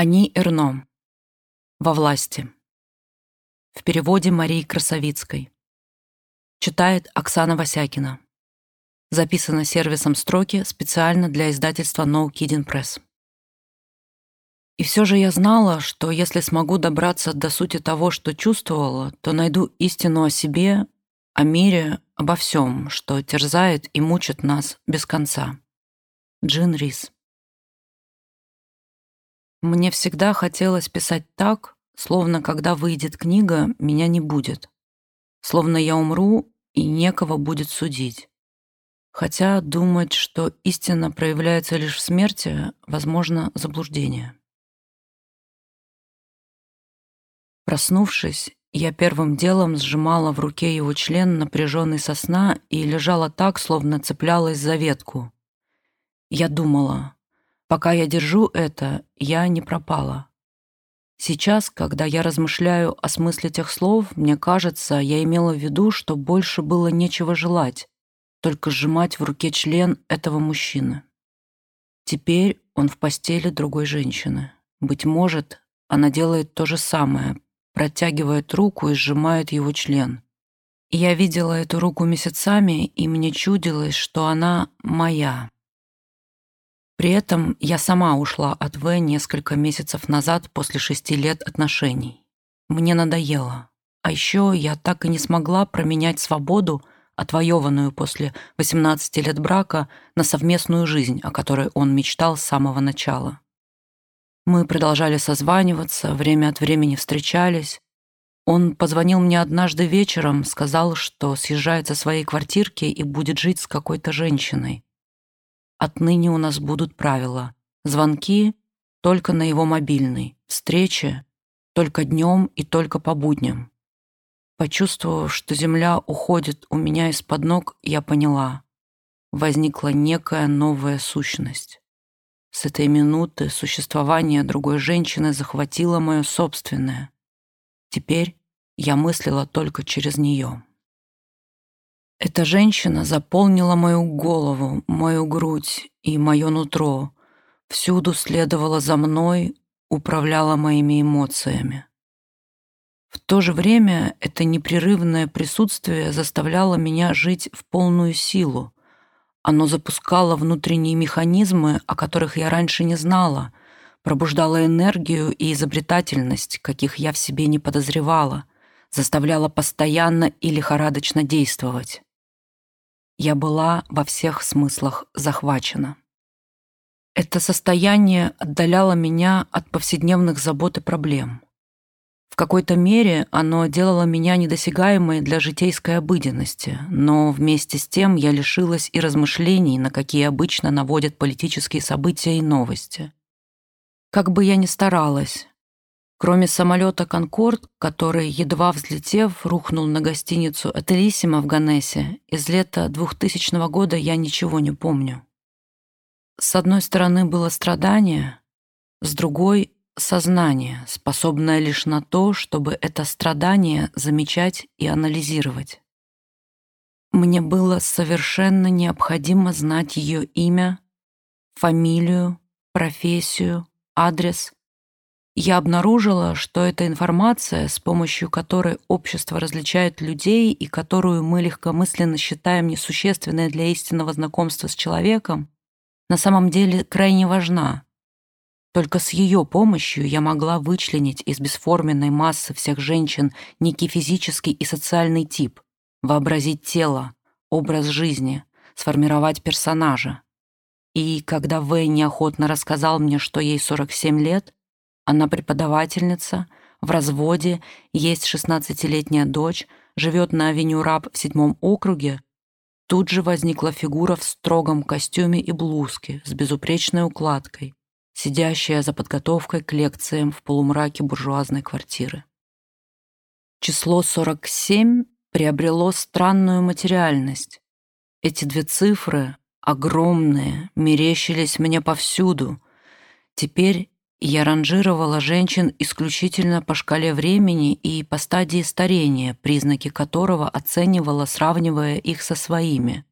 Они Эрно. Во власти. В переводе Марии Красовицкой. Читает Оксана Васякина. Записано сервисом строки специально для издательства No Kidding Press. И все же я знала, что если смогу добраться до сути того, что чувствовала, то найду истину о себе, о мире, обо всем, что терзает и мучит нас без конца. Джин Рис. Мне всегда хотелось писать так, словно когда выйдет книга, меня не будет. Словно я умру, и некого будет судить. Хотя думать, что истина проявляется лишь в смерти, возможно, заблуждение. Проснувшись, я первым делом сжимала в руке его член, напряженный со сна, и лежала так, словно цеплялась за ветку. Я думала, Пока я держу это, я не пропала. Сейчас, когда я размышляю о смысле тех слов, мне кажется, я имела в виду, что больше было нечего желать, только сжимать в руке член этого мужчины. Теперь он в постели другой женщины. Быть может, она делает то же самое, протягивает руку и сжимает его член. Я видела эту руку месяцами, и мне чудилось, что она моя. При этом я сама ушла от В несколько месяцев назад после шести лет отношений. Мне надоело. А еще я так и не смогла променять свободу, отвоеванную после 18 лет брака, на совместную жизнь, о которой он мечтал с самого начала. Мы продолжали созваниваться, время от времени встречались. Он позвонил мне однажды вечером, сказал, что съезжает со своей квартирки и будет жить с какой-то женщиной. Отныне у нас будут правила. Звонки только на его мобильный, встречи только днем и только по будням. Почувствовав, что земля уходит у меня из-под ног, я поняла. Возникла некая новая сущность. С этой минуты существование другой женщины захватило мое собственное. Теперь я мыслила только через нее. Эта женщина заполнила мою голову, мою грудь и мое нутро. Всюду следовала за мной, управляла моими эмоциями. В то же время это непрерывное присутствие заставляло меня жить в полную силу. Оно запускало внутренние механизмы, о которых я раньше не знала, пробуждало энергию и изобретательность, каких я в себе не подозревала, заставляло постоянно и лихорадочно действовать. Я была во всех смыслах захвачена. Это состояние отдаляло меня от повседневных забот и проблем. В какой-то мере оно делало меня недосягаемой для житейской обыденности, но вместе с тем я лишилась и размышлений, на какие обычно наводят политические события и новости. Как бы я ни старалась, Кроме самолета «Конкорд», который, едва взлетев, рухнул на гостиницу «Этелиссимо» в Ганнесе, из лета 2000 года я ничего не помню. С одной стороны было страдание, с другой — сознание, способное лишь на то, чтобы это страдание замечать и анализировать. Мне было совершенно необходимо знать ее имя, фамилию, профессию, адрес — я обнаружила, что эта информация, с помощью которой общество различает людей и которую мы легкомысленно считаем несущественной для истинного знакомства с человеком, на самом деле крайне важна. Только с ее помощью я могла вычленить из бесформенной массы всех женщин некий физический и социальный тип, вообразить тело, образ жизни, сформировать персонажа. И когда Вэй неохотно рассказал мне, что ей 47 лет, она преподавательница, в разводе, есть 16-летняя дочь, живет на авеню Раб в седьмом округе. Тут же возникла фигура в строгом костюме и блузке с безупречной укладкой, сидящая за подготовкой к лекциям в полумраке буржуазной квартиры. Число 47 приобрело странную материальность. Эти две цифры, огромные, мерещились мне повсюду. Теперь я ранжировала женщин исключительно по шкале времени и по стадии старения, признаки которого оценивала, сравнивая их со своими.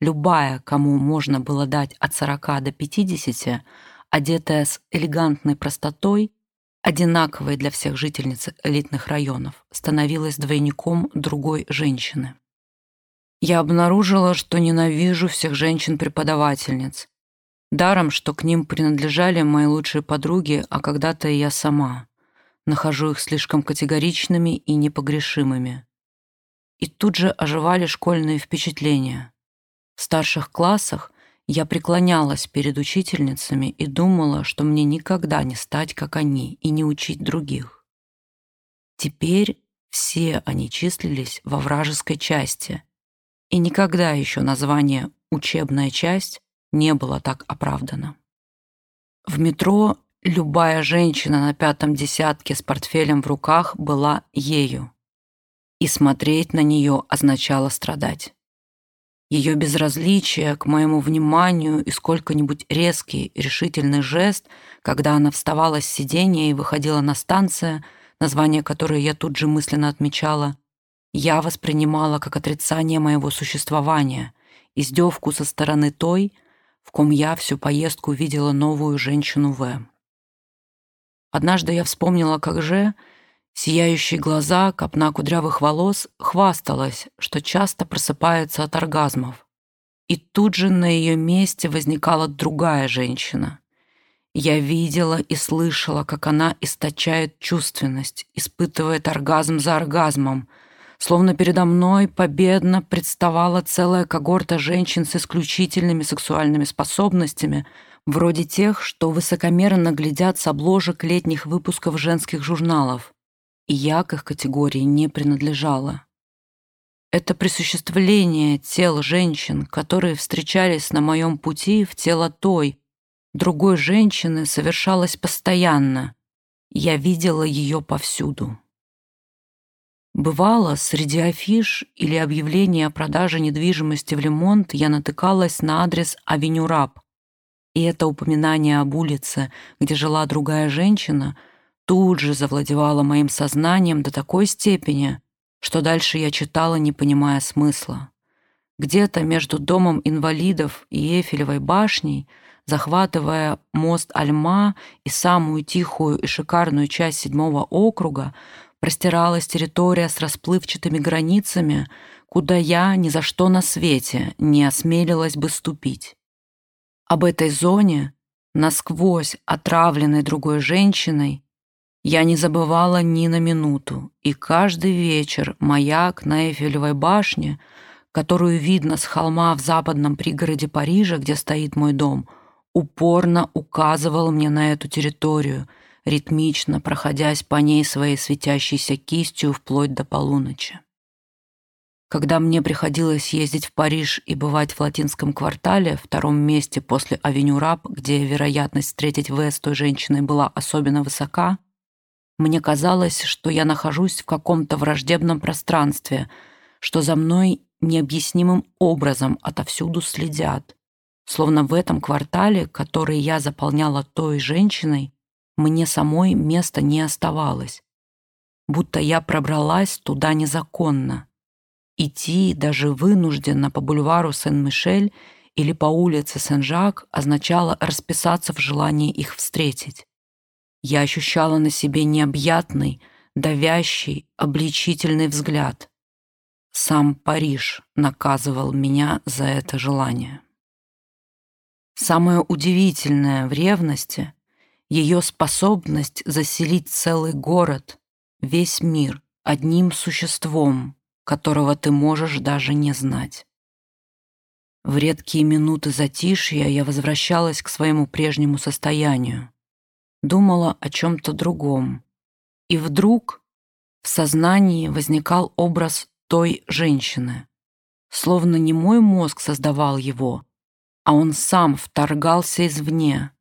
Любая, кому можно было дать от 40 до 50, одетая с элегантной простотой, одинаковой для всех жительниц элитных районов, становилась двойником другой женщины. Я обнаружила, что ненавижу всех женщин-преподавательниц. Даром, что к ним принадлежали мои лучшие подруги, а когда-то и я сама. Нахожу их слишком категоричными и непогрешимыми. И тут же оживали школьные впечатления. В старших классах я преклонялась перед учительницами и думала, что мне никогда не стать, как они, и не учить других. Теперь все они числились во вражеской части, и никогда еще название «учебная часть» не было так оправдано. В метро любая женщина на пятом десятке с портфелем в руках была ею, и смотреть на нее означало страдать. Ее безразличие к моему вниманию и сколько-нибудь резкий, решительный жест, когда она вставала с сиденья и выходила на станцию, название которой я тут же мысленно отмечала, я воспринимала как отрицание моего существования, издевку со стороны той, в ком я всю поездку видела новую женщину В. Однажды я вспомнила, как же Сияющие глаза, копна кудрявых волос хвасталась, что часто просыпается от оргазмов. И тут же на ее месте возникала другая женщина. Я видела и слышала, как она источает чувственность, испытывает оргазм за оргазмом, словно передо мной победно представала целая когорта женщин с исключительными сексуальными способностями, вроде тех, что высокомерно глядят с обложек летних выпусков женских журналов и я к их категории не принадлежала. Это присуществление тел женщин, которые встречались на моем пути в тело той, другой женщины, совершалось постоянно. Я видела ее повсюду. Бывало, среди афиш или объявлений о продаже недвижимости в Лемонт я натыкалась на адрес Авеню Раб. И это упоминание об улице, где жила другая женщина — тут же завладевала моим сознанием до такой степени, что дальше я читала, не понимая смысла. Где-то между домом инвалидов и Эфелевой башней, захватывая мост Альма и самую тихую и шикарную часть седьмого округа, простиралась территория с расплывчатыми границами, куда я ни за что на свете не осмелилась бы ступить. Об этой зоне, насквозь отравленной другой женщиной, я не забывала ни на минуту, и каждый вечер маяк на Эйфелевой башне, которую видно с холма в западном пригороде Парижа, где стоит мой дом, упорно указывал мне на эту территорию, ритмично проходясь по ней своей светящейся кистью вплоть до полуночи. Когда мне приходилось ездить в Париж и бывать в латинском квартале, втором месте после авеню Раб, где вероятность встретить В с той женщиной была особенно высока, мне казалось, что я нахожусь в каком-то враждебном пространстве, что за мной необъяснимым образом отовсюду следят. Словно в этом квартале, который я заполняла той женщиной, мне самой места не оставалось. Будто я пробралась туда незаконно. Идти даже вынужденно по бульвару Сен-Мишель или по улице Сен-Жак означало расписаться в желании их встретить. Я ощущала на себе необъятный, давящий, обличительный взгляд. Сам Париж наказывал меня за это желание. Самое удивительное в ревности — ее способность заселить целый город, весь мир, одним существом, которого ты можешь даже не знать. В редкие минуты затишья я возвращалась к своему прежнему состоянию, думала о чем-то другом. И вдруг в сознании возникал образ той женщины. Словно не мой мозг создавал его, а он сам вторгался извне.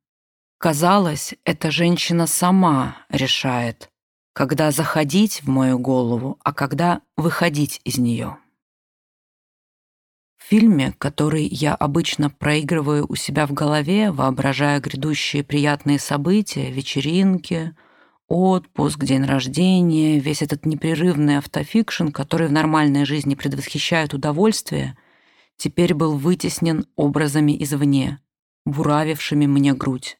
Казалось, эта женщина сама решает, когда заходить в мою голову, а когда выходить из нее. В фильме, который я обычно проигрываю у себя в голове, воображая грядущие приятные события, вечеринки, отпуск, день рождения, весь этот непрерывный автофикшн, который в нормальной жизни предвосхищает удовольствие, теперь был вытеснен образами извне, буравившими мне грудь.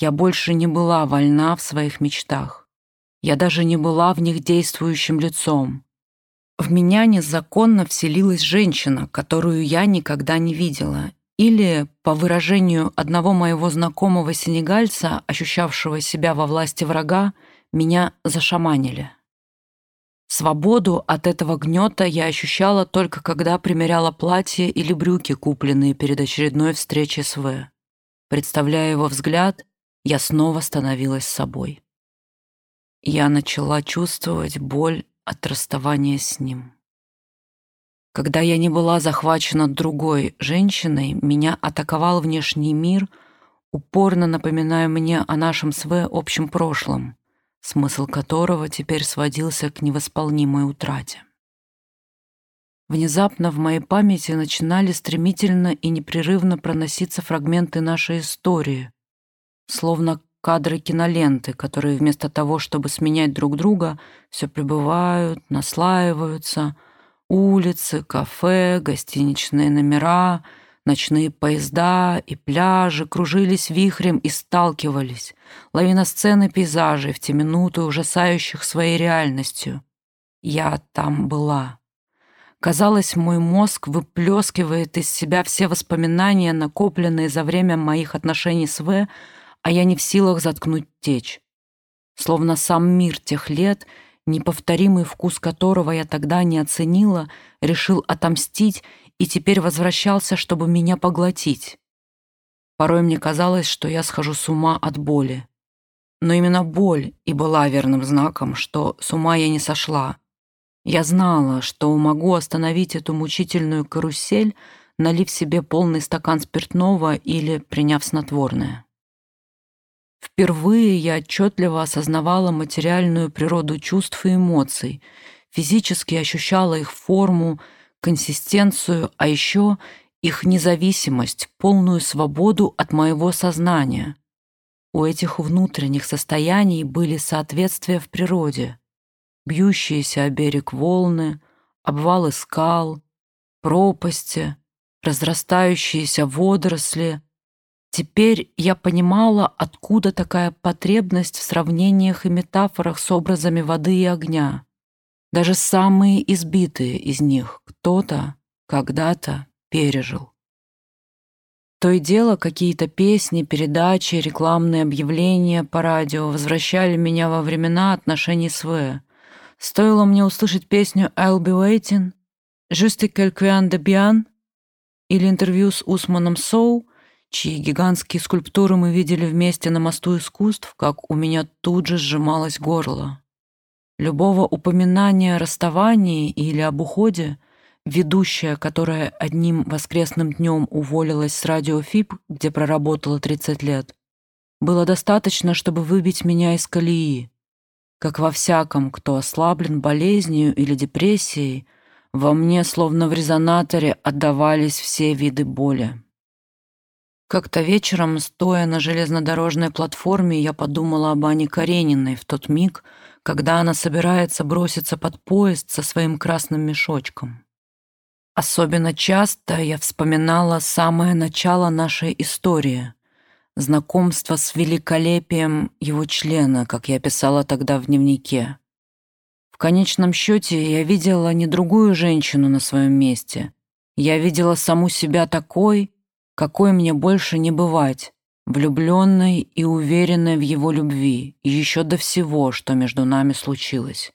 Я больше не была вольна в своих мечтах. Я даже не была в них действующим лицом. В меня незаконно вселилась женщина, которую я никогда не видела, или, по выражению одного моего знакомого сенегальца, ощущавшего себя во власти врага, меня зашаманили. Свободу от этого гнета я ощущала только когда примеряла платье или брюки, купленные перед очередной встречей с В. Представляя его взгляд, я снова становилась собой. Я начала чувствовать боль от расставания с ним. Когда я не была захвачена другой женщиной, меня атаковал внешний мир, упорно напоминая мне о нашем с В общем прошлом, смысл которого теперь сводился к невосполнимой утрате. Внезапно в моей памяти начинали стремительно и непрерывно проноситься фрагменты нашей истории, словно кадры киноленты, которые вместо того, чтобы сменять друг друга, все пребывают, наслаиваются — Улицы, кафе, гостиничные номера, ночные поезда и пляжи кружились вихрем и сталкивались, лавина сцены пейзажей в те минуты ужасающих своей реальностью. Я там была. Казалось, мой мозг выплескивает из себя все воспоминания, накопленные за время моих отношений с В, а я не в силах заткнуть течь. Словно сам мир тех лет — неповторимый вкус которого я тогда не оценила, решил отомстить и теперь возвращался, чтобы меня поглотить. Порой мне казалось, что я схожу с ума от боли. Но именно боль и была верным знаком, что с ума я не сошла. Я знала, что могу остановить эту мучительную карусель, налив себе полный стакан спиртного или приняв снотворное. Впервые я отчетливо осознавала материальную природу чувств и эмоций, физически ощущала их форму, консистенцию, а еще их независимость, полную свободу от моего сознания. У этих внутренних состояний были соответствия в природе. Бьющиеся о берег волны, обвалы скал, пропасти, разрастающиеся водоросли — Теперь я понимала, откуда такая потребность в сравнениях и метафорах с образами воды и огня. Даже самые избитые из них кто-то когда-то пережил. То и дело, какие-то песни, передачи, рекламные объявления по радио возвращали меня во времена отношений с В. Стоило мне услышать песню «I'll be waiting», «Juste quelqu'un de bien» или интервью с Усманом Соу, чьи гигантские скульптуры мы видели вместе на мосту искусств, как у меня тут же сжималось горло. Любого упоминания о расставании или об уходе ведущая, которая одним воскресным днем уволилась с радио ФИП, где проработала 30 лет, было достаточно, чтобы выбить меня из колеи. Как во всяком, кто ослаблен болезнью или депрессией, во мне, словно в резонаторе, отдавались все виды боли. Как-то вечером, стоя на железнодорожной платформе, я подумала об Ане Карениной в тот миг, когда она собирается броситься под поезд со своим красным мешочком. Особенно часто я вспоминала самое начало нашей истории, знакомство с великолепием его члена, как я писала тогда в дневнике. В конечном счете я видела не другую женщину на своем месте. Я видела саму себя такой, какой мне больше не бывать, влюбленной и уверенной в его любви, еще до всего, что между нами случилось.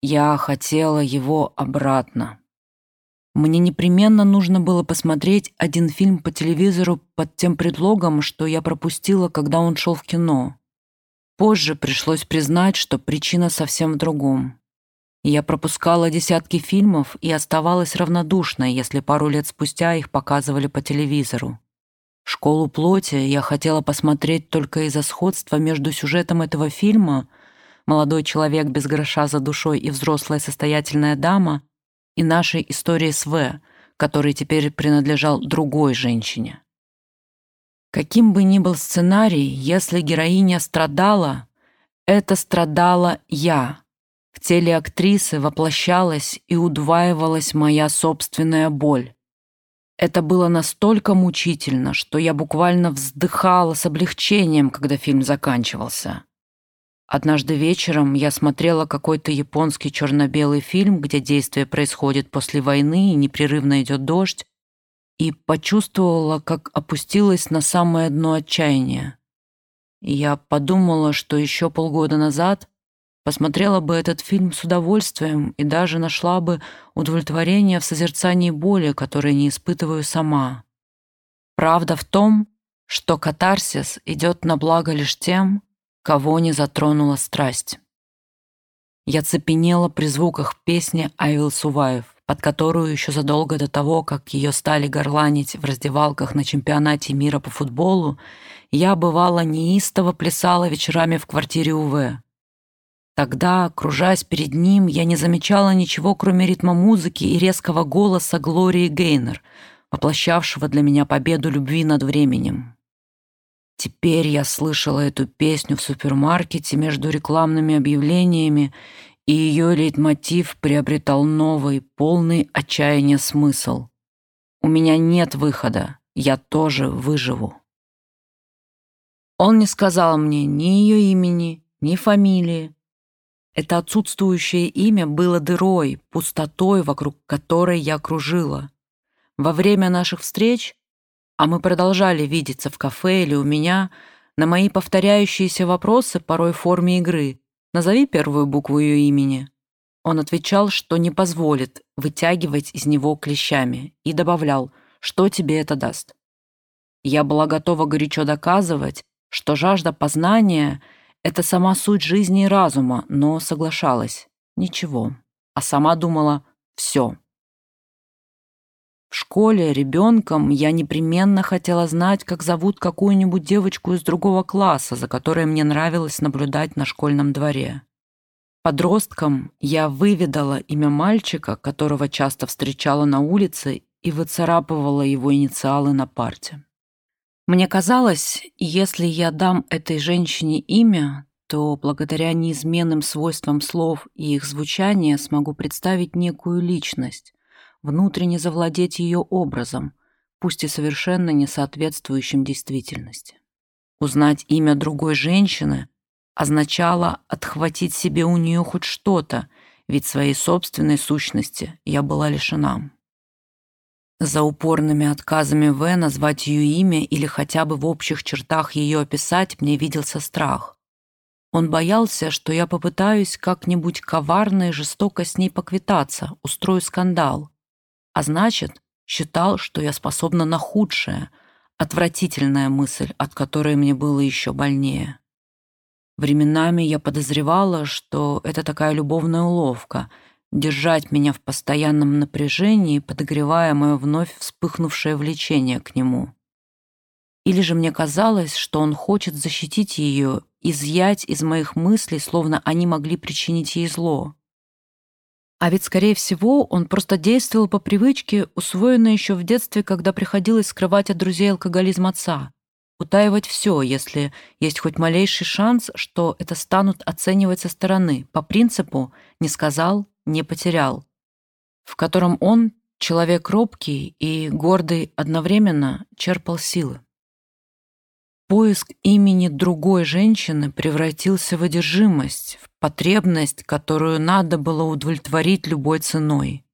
Я хотела его обратно. Мне непременно нужно было посмотреть один фильм по телевизору под тем предлогом, что я пропустила, когда он шел в кино. Позже пришлось признать, что причина совсем в другом. Я пропускала десятки фильмов и оставалась равнодушной, если пару лет спустя их показывали по телевизору. «Школу плоти» я хотела посмотреть только из-за сходства между сюжетом этого фильма «Молодой человек без гроша за душой и взрослая состоятельная дама» и нашей историей с В, который теперь принадлежал другой женщине. Каким бы ни был сценарий, если героиня страдала, это страдала я — в теле актрисы воплощалась и удваивалась моя собственная боль. Это было настолько мучительно, что я буквально вздыхала с облегчением, когда фильм заканчивался. Однажды вечером я смотрела какой-то японский черно-белый фильм, где действие происходит после войны и непрерывно идет дождь, и почувствовала, как опустилась на самое дно отчаяния. Я подумала, что еще полгода назад посмотрела бы этот фильм с удовольствием и даже нашла бы удовлетворение в созерцании боли, которой не испытываю сама. Правда в том, что катарсис идет на благо лишь тем, кого не затронула страсть. Я цепенела при звуках песни «I will survive», под которую еще задолго до того, как ее стали горланить в раздевалках на чемпионате мира по футболу, я, бывало, неистово плясала вечерами в квартире УВ. Тогда, кружась перед ним, я не замечала ничего, кроме ритма музыки и резкого голоса Глории Гейнер, воплощавшего для меня победу любви над временем. Теперь я слышала эту песню в супермаркете между рекламными объявлениями, и ее лейтмотив приобретал новый, полный отчаяния смысл. «У меня нет выхода, я тоже выживу». Он не сказал мне ни ее имени, ни фамилии. Это отсутствующее имя было дырой, пустотой, вокруг которой я кружила. Во время наших встреч а мы продолжали видеться в кафе или у меня, на мои повторяющиеся вопросы порой в форме игры «Назови первую букву ее имени». Он отвечал, что не позволит вытягивать из него клещами, и добавлял, что тебе это даст. Я была готова горячо доказывать, что жажда познания — это сама суть жизни и разума, но соглашалась. Ничего. А сама думала «все». В школе, ребенком, я непременно хотела знать, как зовут какую-нибудь девочку из другого класса, за которой мне нравилось наблюдать на школьном дворе. Подростком я выведала имя мальчика, которого часто встречала на улице и выцарапывала его инициалы на парте. Мне казалось, если я дам этой женщине имя, то благодаря неизменным свойствам слов и их звучания смогу представить некую личность, внутренне завладеть ее образом, пусть и совершенно не соответствующим действительности. Узнать имя другой женщины означало отхватить себе у нее хоть что-то, ведь своей собственной сущности я была лишена. За упорными отказами В назвать ее имя или хотя бы в общих чертах ее описать мне виделся страх. Он боялся, что я попытаюсь как-нибудь коварно и жестоко с ней поквитаться, устрою скандал а значит, считал, что я способна на худшее, отвратительная мысль, от которой мне было еще больнее. Временами я подозревала, что это такая любовная уловка — держать меня в постоянном напряжении, подогревая мое вновь вспыхнувшее влечение к нему. Или же мне казалось, что он хочет защитить ее, изъять из моих мыслей, словно они могли причинить ей зло. А ведь, скорее всего, он просто действовал по привычке, усвоенной еще в детстве, когда приходилось скрывать от друзей алкоголизм отца. Утаивать все, если есть хоть малейший шанс, что это станут оценивать со стороны, по принципу «не сказал, не потерял», в котором он, человек робкий и гордый одновременно, черпал силы. Поиск имени другой женщины превратился в одержимость, в потребность, которую надо было удовлетворить любой ценой.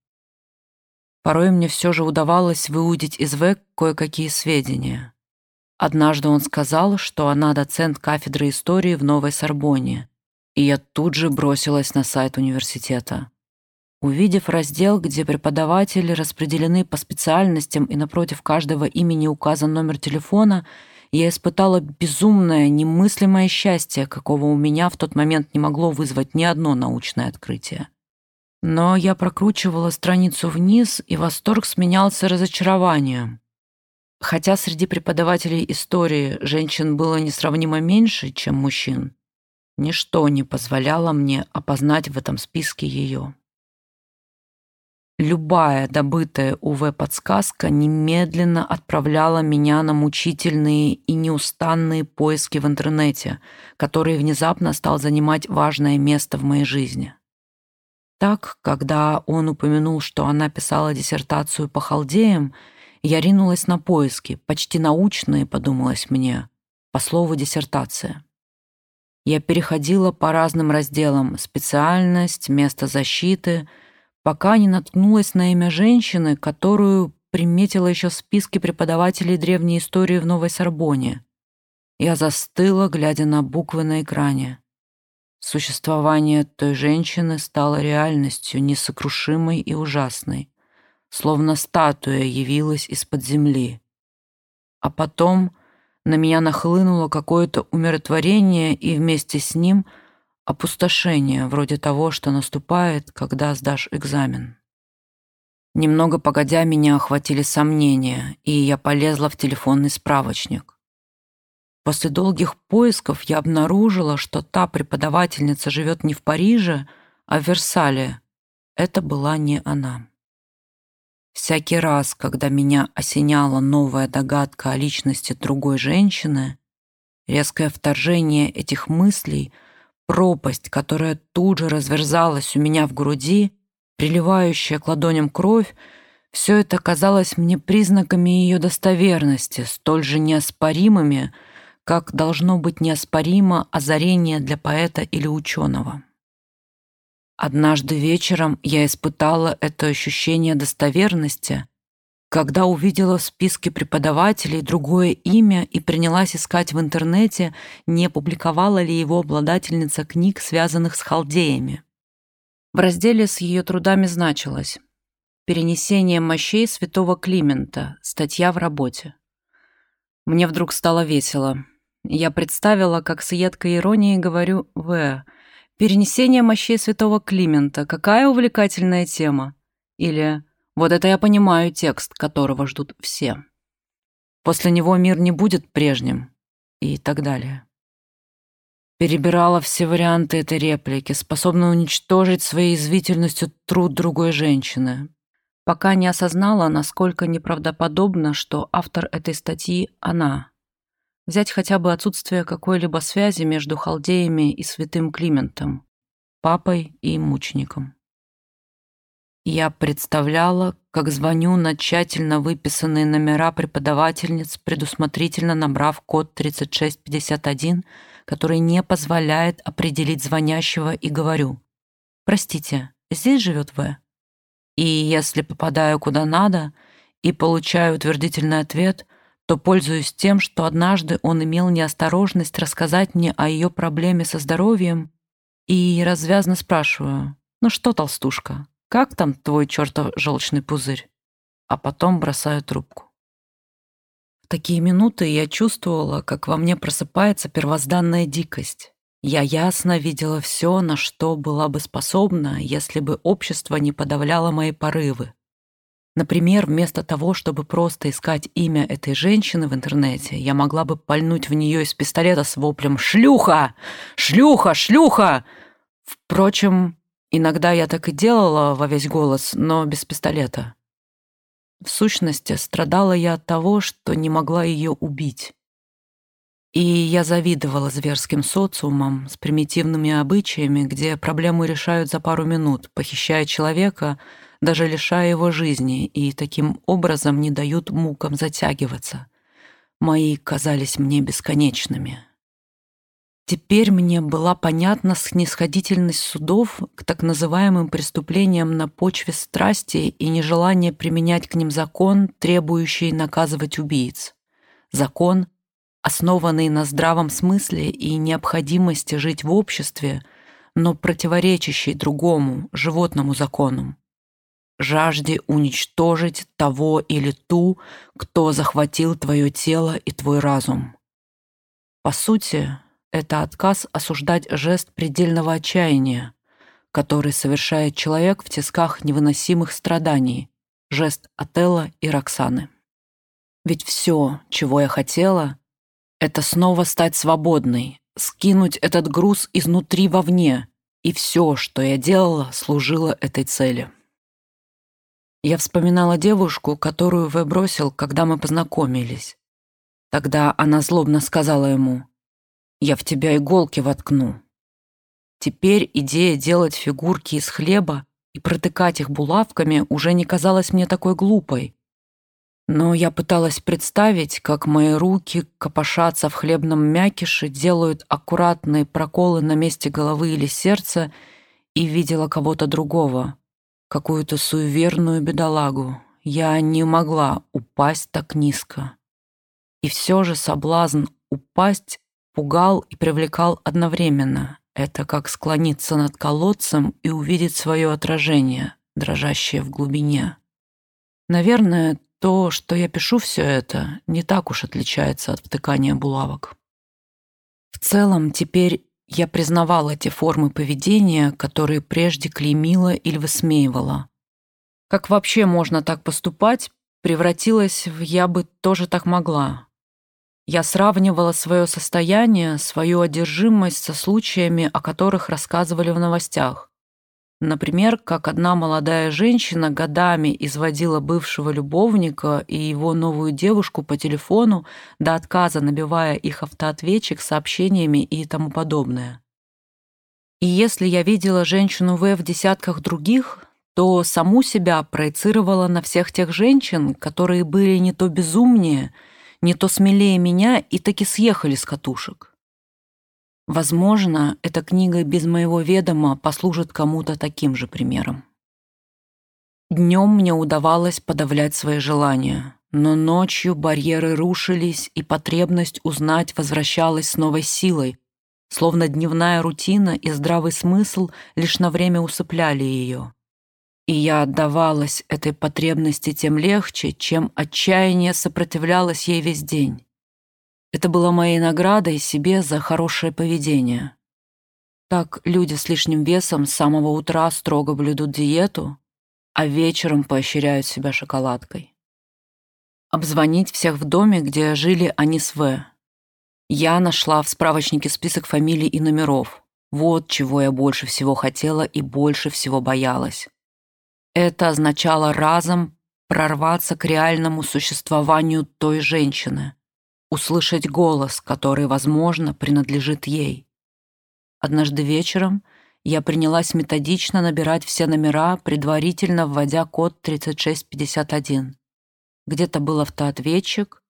Порой мне все же удавалось выудить из ВЭК кое-какие сведения. Однажды он сказал, что она доцент кафедры истории в Новой Сорбонне, и я тут же бросилась на сайт университета. Увидев раздел, где преподаватели распределены по специальностям и напротив каждого имени указан номер телефона — я испытала безумное, немыслимое счастье, какого у меня в тот момент не могло вызвать ни одно научное открытие. Но я прокручивала страницу вниз, и восторг сменялся разочарованием. Хотя среди преподавателей истории женщин было несравнимо меньше, чем мужчин, ничто не позволяло мне опознать в этом списке ее. Любая добытая УВ-подсказка немедленно отправляла меня на мучительные и неустанные поиски в интернете, который внезапно стал занимать важное место в моей жизни. Так, когда он упомянул, что она писала диссертацию по халдеям, Я ринулась на поиски, почти научные, подумалось мне, по слову диссертация. Я переходила по разным разделам специальность, место защиты, пока не наткнулась на имя женщины, которую приметила еще в списке преподавателей древней истории в Новой Сорбоне. Я застыла, глядя на буквы на экране. Существование той женщины стало реальностью несокрушимой и ужасной, словно статуя явилась из-под земли. А потом на меня нахлынуло какое-то умиротворение и вместе с ним опустошение, вроде того, что наступает, когда сдашь экзамен. Немного погодя, меня охватили сомнения, и я полезла в телефонный справочник. После долгих поисков я обнаружила, что та преподавательница живет не в Париже, а в Версале. Это была не она. Всякий раз, когда меня осеняла новая догадка о личности другой женщины, резкое вторжение этих мыслей, пропасть, которая тут же разверзалась у меня в груди, приливающая к ладоням кровь, все это казалось мне признаками ее достоверности, столь же неоспоримыми, как должно быть неоспоримо озарение для поэта или ученого. Однажды вечером я испытала это ощущение достоверности, когда увидела в списке преподавателей другое имя и принялась искать в интернете, не публиковала ли его обладательница книг, связанных с халдеями. В разделе с ее трудами значилось «Перенесение мощей святого Климента. Статья в работе». Мне вдруг стало весело. Я представила, как с едкой иронией говорю «В». «Перенесение мощей святого Климента. Какая увлекательная тема». Или «Вот это я понимаю текст, которого ждут все». После него мир не будет прежним. И так далее. Перебирала все варианты этой реплики, способной уничтожить своей извительностью труд другой женщины, пока не осознала, насколько неправдоподобно, что автор этой статьи — она. Взять хотя бы отсутствие какой-либо связи между халдеями и святым Климентом, папой и мучеником. Я представляла, как звоню на тщательно выписанные номера преподавательниц, предусмотрительно набрав код 3651, который не позволяет определить звонящего, и говорю «Простите, здесь живет В?» И если попадаю куда надо и получаю утвердительный ответ, то пользуюсь тем, что однажды он имел неосторожность рассказать мне о ее проблеме со здоровьем, и развязно спрашиваю «Ну что, толстушка, как там твой чертов желчный пузырь? А потом бросаю трубку. В такие минуты я чувствовала, как во мне просыпается первозданная дикость. Я ясно видела все, на что была бы способна, если бы общество не подавляло мои порывы. Например, вместо того, чтобы просто искать имя этой женщины в интернете, я могла бы пальнуть в нее из пистолета с воплем «Шлюха! Шлюха! Шлюха!» Впрочем, Иногда я так и делала во весь голос, но без пистолета. В сущности, страдала я от того, что не могла ее убить. И я завидовала зверским социумам с примитивными обычаями, где проблему решают за пару минут, похищая человека, даже лишая его жизни, и таким образом не дают мукам затягиваться. Мои казались мне бесконечными. Теперь мне была понятна снисходительность судов к так называемым преступлениям на почве страсти и нежелания применять к ним закон, требующий наказывать убийц. Закон, основанный на здравом смысле и необходимости жить в обществе, но противоречащий другому, животному закону. Жажде уничтожить того или ту, кто захватил твое тело и твой разум. По сути, это отказ осуждать жест предельного отчаяния, который совершает человек в тисках невыносимых страданий, жест Отелла и Роксаны. Ведь все, чего я хотела, это снова стать свободной, скинуть этот груз изнутри вовне, и все, что я делала, служило этой цели. Я вспоминала девушку, которую вы бросил, когда мы познакомились. Тогда она злобно сказала ему, я в тебя иголки воткну. Теперь идея делать фигурки из хлеба и протыкать их булавками уже не казалась мне такой глупой. Но я пыталась представить, как мои руки копошатся в хлебном мякише, делают аккуратные проколы на месте головы или сердца, и видела кого-то другого, какую-то суеверную бедолагу. Я не могла упасть так низко. И все же соблазн упасть пугал и привлекал одновременно. Это как склониться над колодцем и увидеть свое отражение, дрожащее в глубине. Наверное, то, что я пишу все это, не так уж отличается от втыкания булавок. В целом, теперь я признавала те формы поведения, которые прежде клеймила или высмеивала. Как вообще можно так поступать, превратилась в «я бы тоже так могла». Я сравнивала свое состояние, свою одержимость со случаями, о которых рассказывали в новостях. Например, как одна молодая женщина годами изводила бывшего любовника и его новую девушку по телефону, до отказа набивая их автоответчик сообщениями и тому подобное. И если я видела женщину В в десятках других, то саму себя проецировала на всех тех женщин, которые были не то безумнее, не то смелее меня и таки съехали с катушек. Возможно, эта книга без моего ведома послужит кому-то таким же примером. Днем мне удавалось подавлять свои желания, но ночью барьеры рушились, и потребность узнать возвращалась с новой силой, словно дневная рутина и здравый смысл лишь на время усыпляли ее. И я отдавалась этой потребности тем легче, чем отчаяние сопротивлялось ей весь день. Это было моей наградой себе за хорошее поведение. Так люди с лишним весом с самого утра строго блюдут диету, а вечером поощряют себя шоколадкой. Обзвонить всех в доме, где жили они с В. Я нашла в справочнике список фамилий и номеров. Вот чего я больше всего хотела и больше всего боялась. Это означало разом прорваться к реальному существованию той женщины, услышать голос, который, возможно, принадлежит ей. Однажды вечером я принялась методично набирать все номера, предварительно вводя код 3651. Где-то был автоответчик,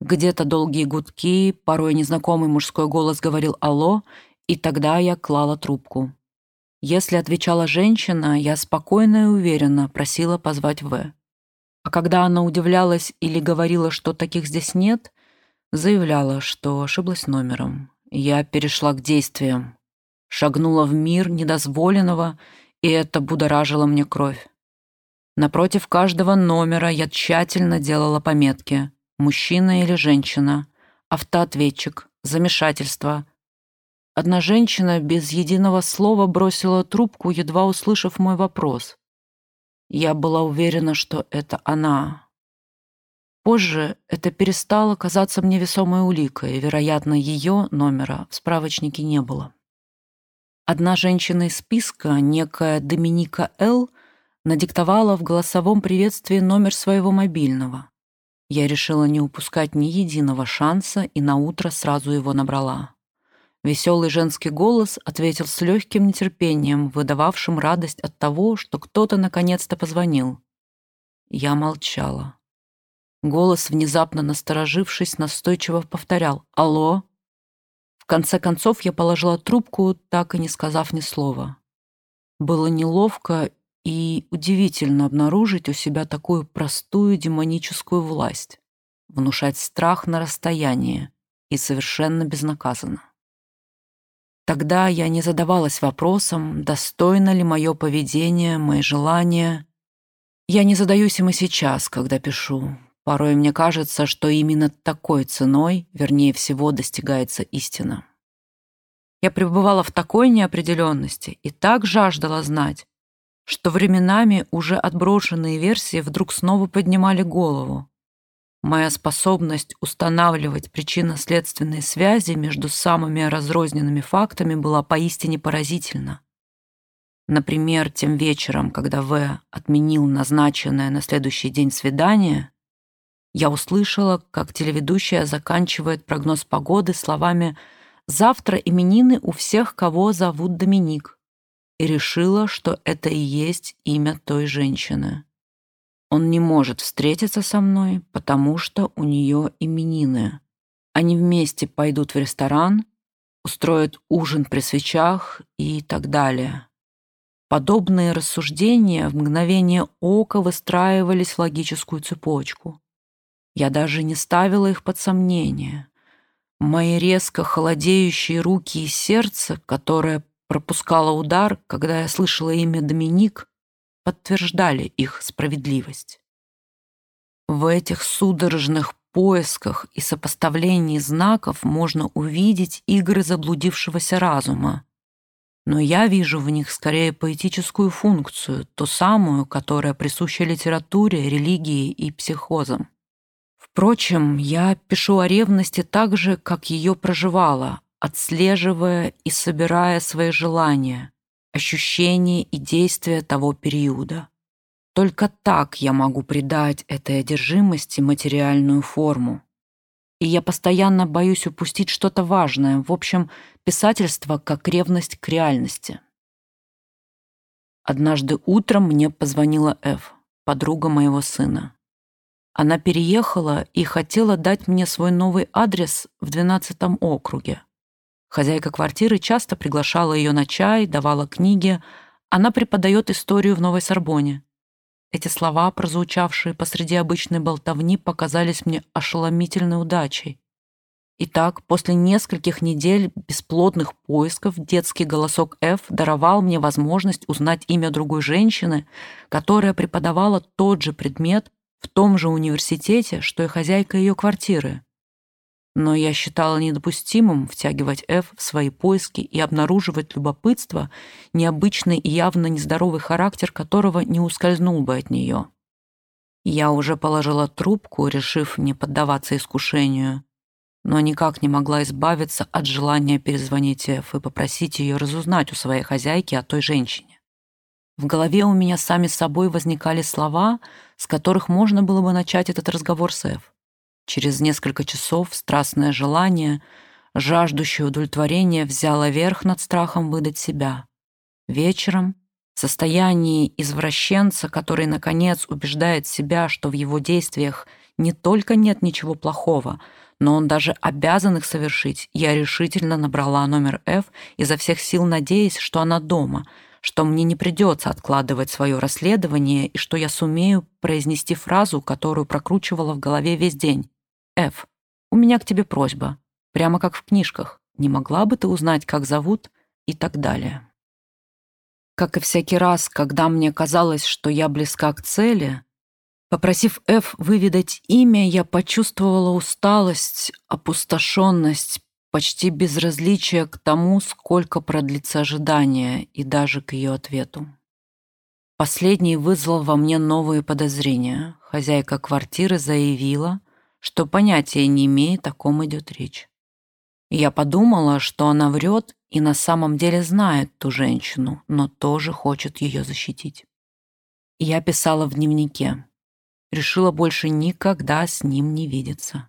где-то долгие гудки, порой незнакомый мужской голос говорил «Алло», и тогда я клала трубку. Если отвечала женщина, я спокойно и уверенно просила позвать В. А когда она удивлялась или говорила, что таких здесь нет, Заявляла, что ошиблась номером. Я перешла к действиям. Шагнула в мир недозволенного, и это будоражило мне кровь. Напротив каждого номера я тщательно делала пометки «мужчина или женщина», «автоответчик», «замешательство». Одна женщина без единого слова бросила трубку, едва услышав мой вопрос. Я была уверена, что это она, Позже это перестало казаться мне весомой уликой, и, вероятно, ее номера в справочнике не было. Одна женщина из списка, некая Доминика Л., надиктовала в голосовом приветствии номер своего мобильного. Я решила не упускать ни единого шанса и наутро сразу его набрала. Веселый женский голос ответил с легким нетерпением, выдававшим радость от того, что кто-то наконец-то позвонил. Я молчала. Голос, внезапно насторожившись, настойчиво повторял «Алло?». В конце концов я положила трубку, так и не сказав ни слова. Было неловко и удивительно обнаружить у себя такую простую демоническую власть, внушать страх на расстоянии и совершенно безнаказанно. Тогда я не задавалась вопросом, достойно ли мое поведение, мои желания. Я не задаюсь им и сейчас, когда пишу, Порой мне кажется, что именно такой ценой, вернее всего, достигается истина. Я пребывала в такой неопределенности и так жаждала знать, что временами уже отброшенные версии вдруг снова поднимали голову. Моя способность устанавливать причинно-следственные связи между самыми разрозненными фактами была поистине поразительна. Например, тем вечером, когда В отменил назначенное на следующий день свидание, я услышала, как телеведущая заканчивает прогноз погоды словами «Завтра именины у всех, кого зовут Доминик», и решила, что это и есть имя той женщины. Он не может встретиться со мной, потому что у нее именины. Они вместе пойдут в ресторан, устроят ужин при свечах и так далее. Подобные рассуждения в мгновение ока выстраивались в логическую цепочку. Я даже не ставила их под сомнение. Мои резко холодеющие руки и сердце, которое пропускало удар, когда я слышала имя Доминик, подтверждали их справедливость. В этих судорожных поисках и сопоставлении знаков можно увидеть игры заблудившегося разума. Но я вижу в них скорее поэтическую функцию, ту самую, которая присуща литературе, религии и психозам. Впрочем, я пишу о ревности так же, как ее проживала, отслеживая и собирая свои желания, ощущения и действия того периода. Только так я могу придать этой одержимости материальную форму. И я постоянно боюсь упустить что-то важное. В общем, писательство как ревность к реальности. Однажды утром мне позвонила Эв, подруга моего сына. Она переехала и хотела дать мне свой новый адрес в 12 округе. Хозяйка квартиры часто приглашала ее на чай, давала книги. Она преподает историю в Новой Сорбоне. Эти слова, прозвучавшие посреди обычной болтовни, показались мне ошеломительной удачей. Итак, после нескольких недель бесплодных поисков детский голосок F даровал мне возможность узнать имя другой женщины, которая преподавала тот же предмет в том же университете, что и хозяйка ее квартиры но я считала недопустимым втягивать Ф в свои поиски и обнаруживать любопытство, необычный и явно нездоровый характер которого не ускользнул бы от нее. Я уже положила трубку, решив не поддаваться искушению, но никак не могла избавиться от желания перезвонить Ф и попросить ее разузнать у своей хозяйки о той женщине. В голове у меня сами собой возникали слова, с которых можно было бы начать этот разговор с Ф. Через несколько часов страстное желание, жаждущее удовлетворения, взяло верх над страхом выдать себя. Вечером, в состоянии извращенца, который, наконец, убеждает себя, что в его действиях не только нет ничего плохого, но он даже обязан их совершить, я решительно набрала номер F, изо всех сил надеясь, что она дома, что мне не придется откладывать свое расследование и что я сумею произнести фразу, которую прокручивала в голове весь день. Ф, у меня к тебе просьба, прямо как в книжках. Не могла бы ты узнать, как зовут и так далее. Как и всякий раз, когда мне казалось, что я близка к цели, попросив Ф выведать имя, я почувствовала усталость, опустошенность, почти безразличие к тому, сколько продлится ожидание, и даже к ее ответу. Последний вызвал во мне новые подозрения. Хозяйка квартиры заявила, что понятия не имеет, о ком идет речь. я подумала, что она врет и на самом деле знает ту женщину, но тоже хочет ее защитить. я писала в дневнике. Решила больше никогда с ним не видеться.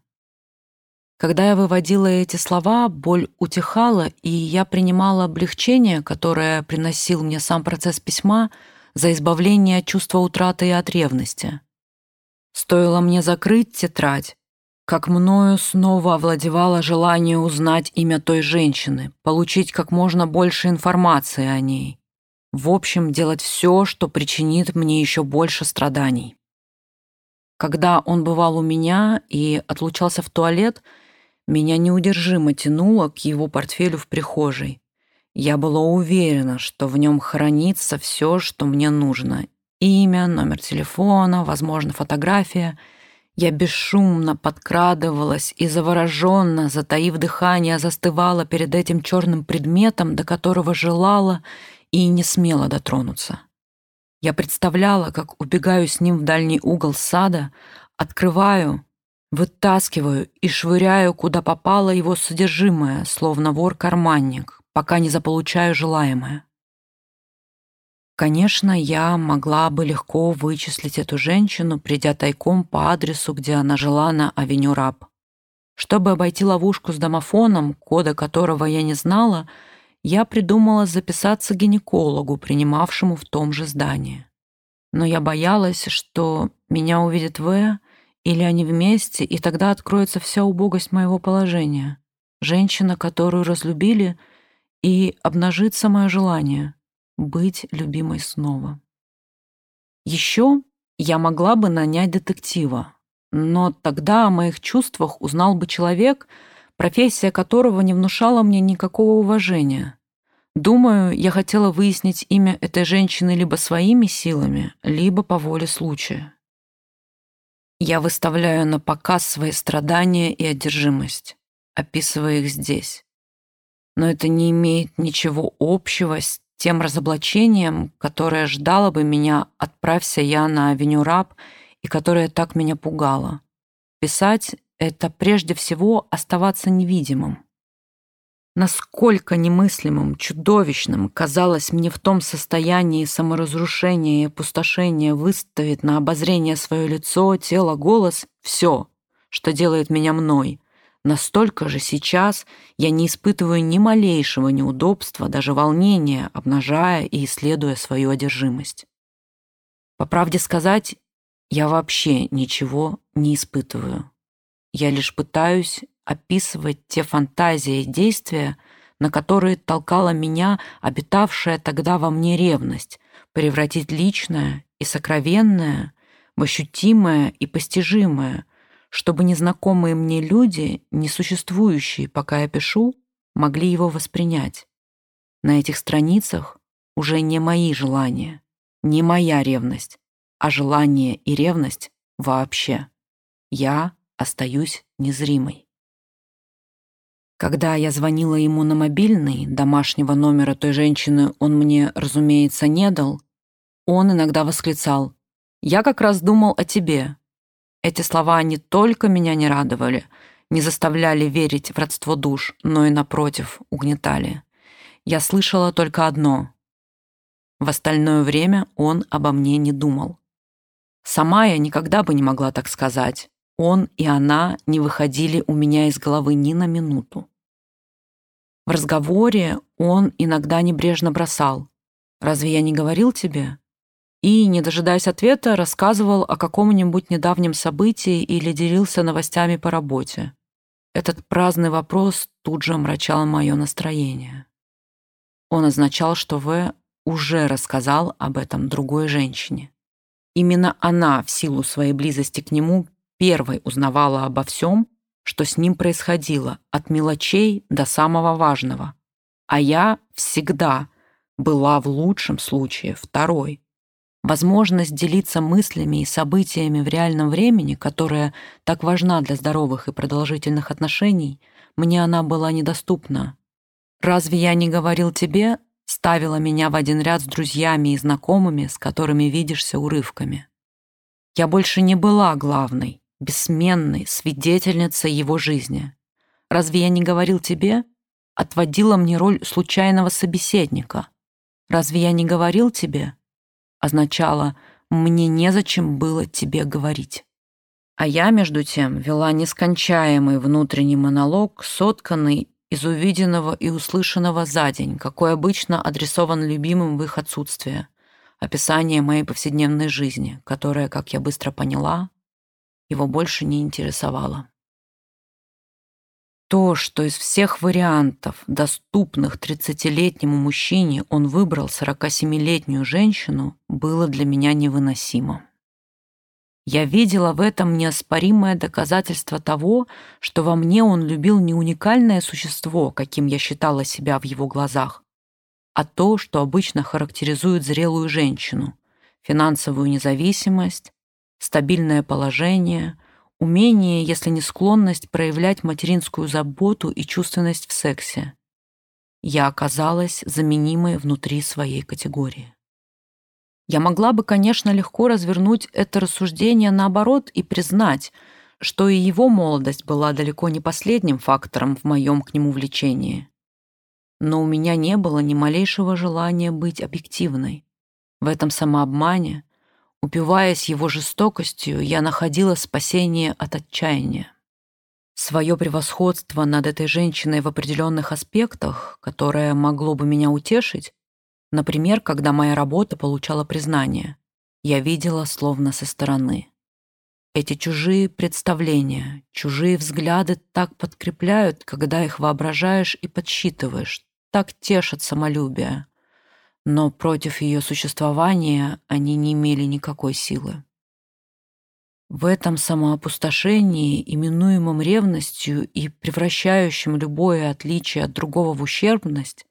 Когда я выводила эти слова, боль утихала, и я принимала облегчение, которое приносил мне сам процесс письма, за избавление от чувства утраты и от ревности. Стоило мне закрыть тетрадь, как мною снова овладевало желание узнать имя той женщины, получить как можно больше информации о ней. В общем, делать все, что причинит мне еще больше страданий. Когда он бывал у меня и отлучался в туалет, меня неудержимо тянуло к его портфелю в прихожей. Я была уверена, что в нем хранится все, что мне нужно. Имя, номер телефона, возможно, фотография — я бесшумно подкрадывалась и завороженно, затаив дыхание, застывала перед этим черным предметом, до которого желала и не смела дотронуться. Я представляла, как убегаю с ним в дальний угол сада, открываю, вытаскиваю и швыряю, куда попало его содержимое, словно вор-карманник, пока не заполучаю желаемое. Конечно, я могла бы легко вычислить эту женщину, придя тайком по адресу, где она жила на авеню Раб. Чтобы обойти ловушку с домофоном, кода которого я не знала, я придумала записаться гинекологу, принимавшему в том же здании. Но я боялась, что меня увидит В, или они вместе, и тогда откроется вся убогость моего положения. Женщина, которую разлюбили, и обнажится мое желание быть любимой снова. Еще я могла бы нанять детектива, но тогда о моих чувствах узнал бы человек, профессия которого не внушала мне никакого уважения. Думаю, я хотела выяснить имя этой женщины либо своими силами, либо по воле случая. Я выставляю на показ свои страдания и одержимость, описывая их здесь. Но это не имеет ничего общего с тем разоблачением, которое ждало бы меня, отправься я на авеню Раб, и которое так меня пугало. Писать — это прежде всего оставаться невидимым. Насколько немыслимым, чудовищным казалось мне в том состоянии саморазрушения и опустошения выставить на обозрение свое лицо, тело, голос — все, что делает меня мной. Настолько же сейчас я не испытываю ни малейшего неудобства, даже волнения, обнажая и исследуя свою одержимость. По правде сказать, я вообще ничего не испытываю. Я лишь пытаюсь описывать те фантазии и действия, на которые толкала меня обитавшая тогда во мне ревность, превратить личное и сокровенное в ощутимое и постижимое, чтобы незнакомые мне люди, не существующие, пока я пишу, могли его воспринять. На этих страницах уже не мои желания, не моя ревность, а желание и ревность вообще. Я остаюсь незримой. Когда я звонила ему на мобильный, домашнего номера той женщины он мне, разумеется, не дал, он иногда восклицал «Я как раз думал о тебе». Эти слова не только меня не радовали, не заставляли верить в родство душ, но и, напротив, угнетали. Я слышала только одно. В остальное время он обо мне не думал. Сама я никогда бы не могла так сказать. Он и она не выходили у меня из головы ни на минуту. В разговоре он иногда небрежно бросал «Разве я не говорил тебе?» И, не дожидаясь ответа, рассказывал о каком-нибудь недавнем событии или делился новостями по работе. Этот праздный вопрос тут же омрачал мое настроение. Он означал, что В уже рассказал об этом другой женщине. Именно она, в силу своей близости к нему, первой узнавала обо всем, что с ним происходило, от мелочей до самого важного. А я всегда была в лучшем случае второй. Возможность делиться мыслями и событиями в реальном времени, которая так важна для здоровых и продолжительных отношений, мне она была недоступна. «Разве я не говорил тебе?» ставила меня в один ряд с друзьями и знакомыми, с которыми видишься урывками. Я больше не была главной, бессменной свидетельницей его жизни. Разве я не говорил тебе? Отводила мне роль случайного собеседника. Разве я не говорил тебе? Означало, мне незачем было тебе говорить. А я, между тем, вела нескончаемый внутренний монолог, сотканный из увиденного и услышанного за день, какой обычно адресован любимым в их отсутствие. Описание моей повседневной жизни, которая, как я быстро поняла, его больше не интересовало. То, что из всех вариантов, доступных 30-летнему мужчине, он выбрал 47-летнюю женщину, было для меня невыносимо. Я видела в этом неоспоримое доказательство того, что во мне он любил не уникальное существо, каким я считала себя в его глазах, а то, что обычно характеризует зрелую женщину – финансовую независимость, стабильное положение, умение, если не склонность, проявлять материнскую заботу и чувственность в сексе. Я оказалась заменимой внутри своей категории. Я могла бы, конечно, легко развернуть это рассуждение наоборот и признать, что и его молодость была далеко не последним фактором в моем к нему влечении. Но у меня не было ни малейшего желания быть объективной. В этом самообмане Упиваясь его жестокостью, я находила спасение от отчаяния. Свое превосходство над этой женщиной в определенных аспектах, которое могло бы меня утешить, например, когда моя работа получала признание, я видела словно со стороны. Эти чужие представления, чужие взгляды так подкрепляют, когда их воображаешь и подсчитываешь, так тешат самолюбие. Но против ее существования они не имели никакой силы. В этом самоопустошении, именуемом ревностью и превращающем любое отличие от другого в ущербность,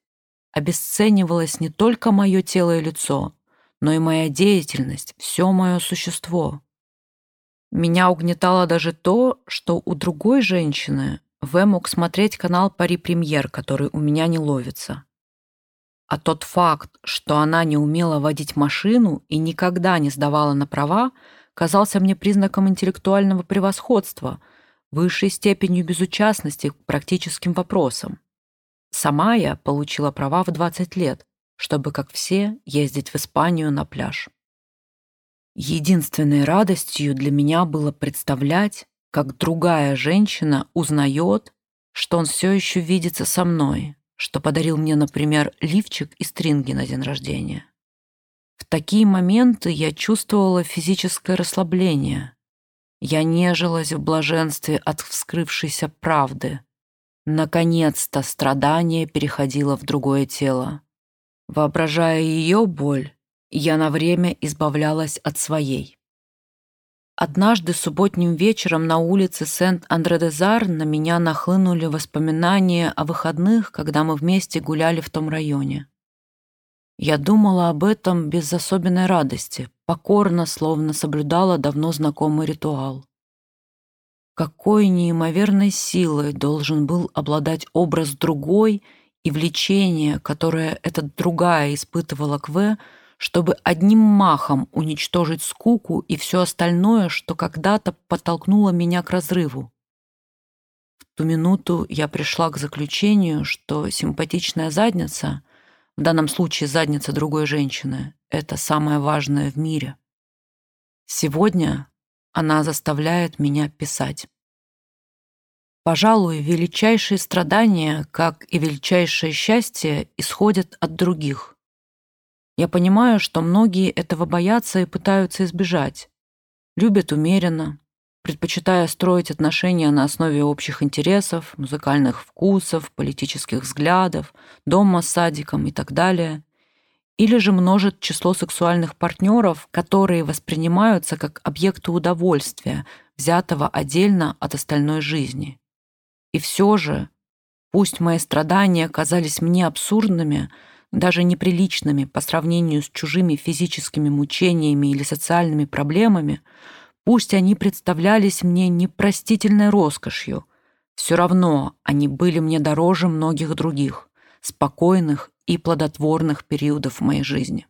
обесценивалось не только мое тело и лицо, но и моя деятельность, все мое существо. Меня угнетало даже то, что у другой женщины В мог смотреть канал «Пари Премьер», который у меня не ловится. А тот факт, что она не умела водить машину и никогда не сдавала на права, казался мне признаком интеллектуального превосходства, высшей степенью безучастности к практическим вопросам. Сама я получила права в 20 лет, чтобы, как все, ездить в Испанию на пляж. Единственной радостью для меня было представлять, как другая женщина узнает, что он все еще видится со мной, что подарил мне, например, лифчик и стринги на день рождения. В такие моменты я чувствовала физическое расслабление. Я нежилась в блаженстве от вскрывшейся правды. Наконец-то страдание переходило в другое тело. Воображая ее боль, я на время избавлялась от своей. Однажды субботним вечером на улице Сент-Андре-де-Зар на меня нахлынули воспоминания о выходных, когда мы вместе гуляли в том районе. Я думала об этом без особенной радости, покорно, словно соблюдала давно знакомый ритуал. Какой неимоверной силой должен был обладать образ другой и влечение, которое эта другая испытывала к В, чтобы одним махом уничтожить скуку и все остальное, что когда-то подтолкнуло меня к разрыву. В ту минуту я пришла к заключению, что симпатичная задница — в данном случае задница другой женщины, это самое важное в мире. Сегодня она заставляет меня писать. Пожалуй, величайшие страдания, как и величайшее счастье, исходят от других. Я понимаю, что многие этого боятся и пытаются избежать. Любят умеренно, предпочитая строить отношения на основе общих интересов, музыкальных вкусов, политических взглядов, дома с садиком и так далее, или же множит число сексуальных партнеров, которые воспринимаются как объекты удовольствия, взятого отдельно от остальной жизни. И все же, пусть мои страдания казались мне абсурдными, даже неприличными по сравнению с чужими физическими мучениями или социальными проблемами, Пусть они представлялись мне непростительной роскошью, все равно они были мне дороже многих других, спокойных и плодотворных периодов моей жизни.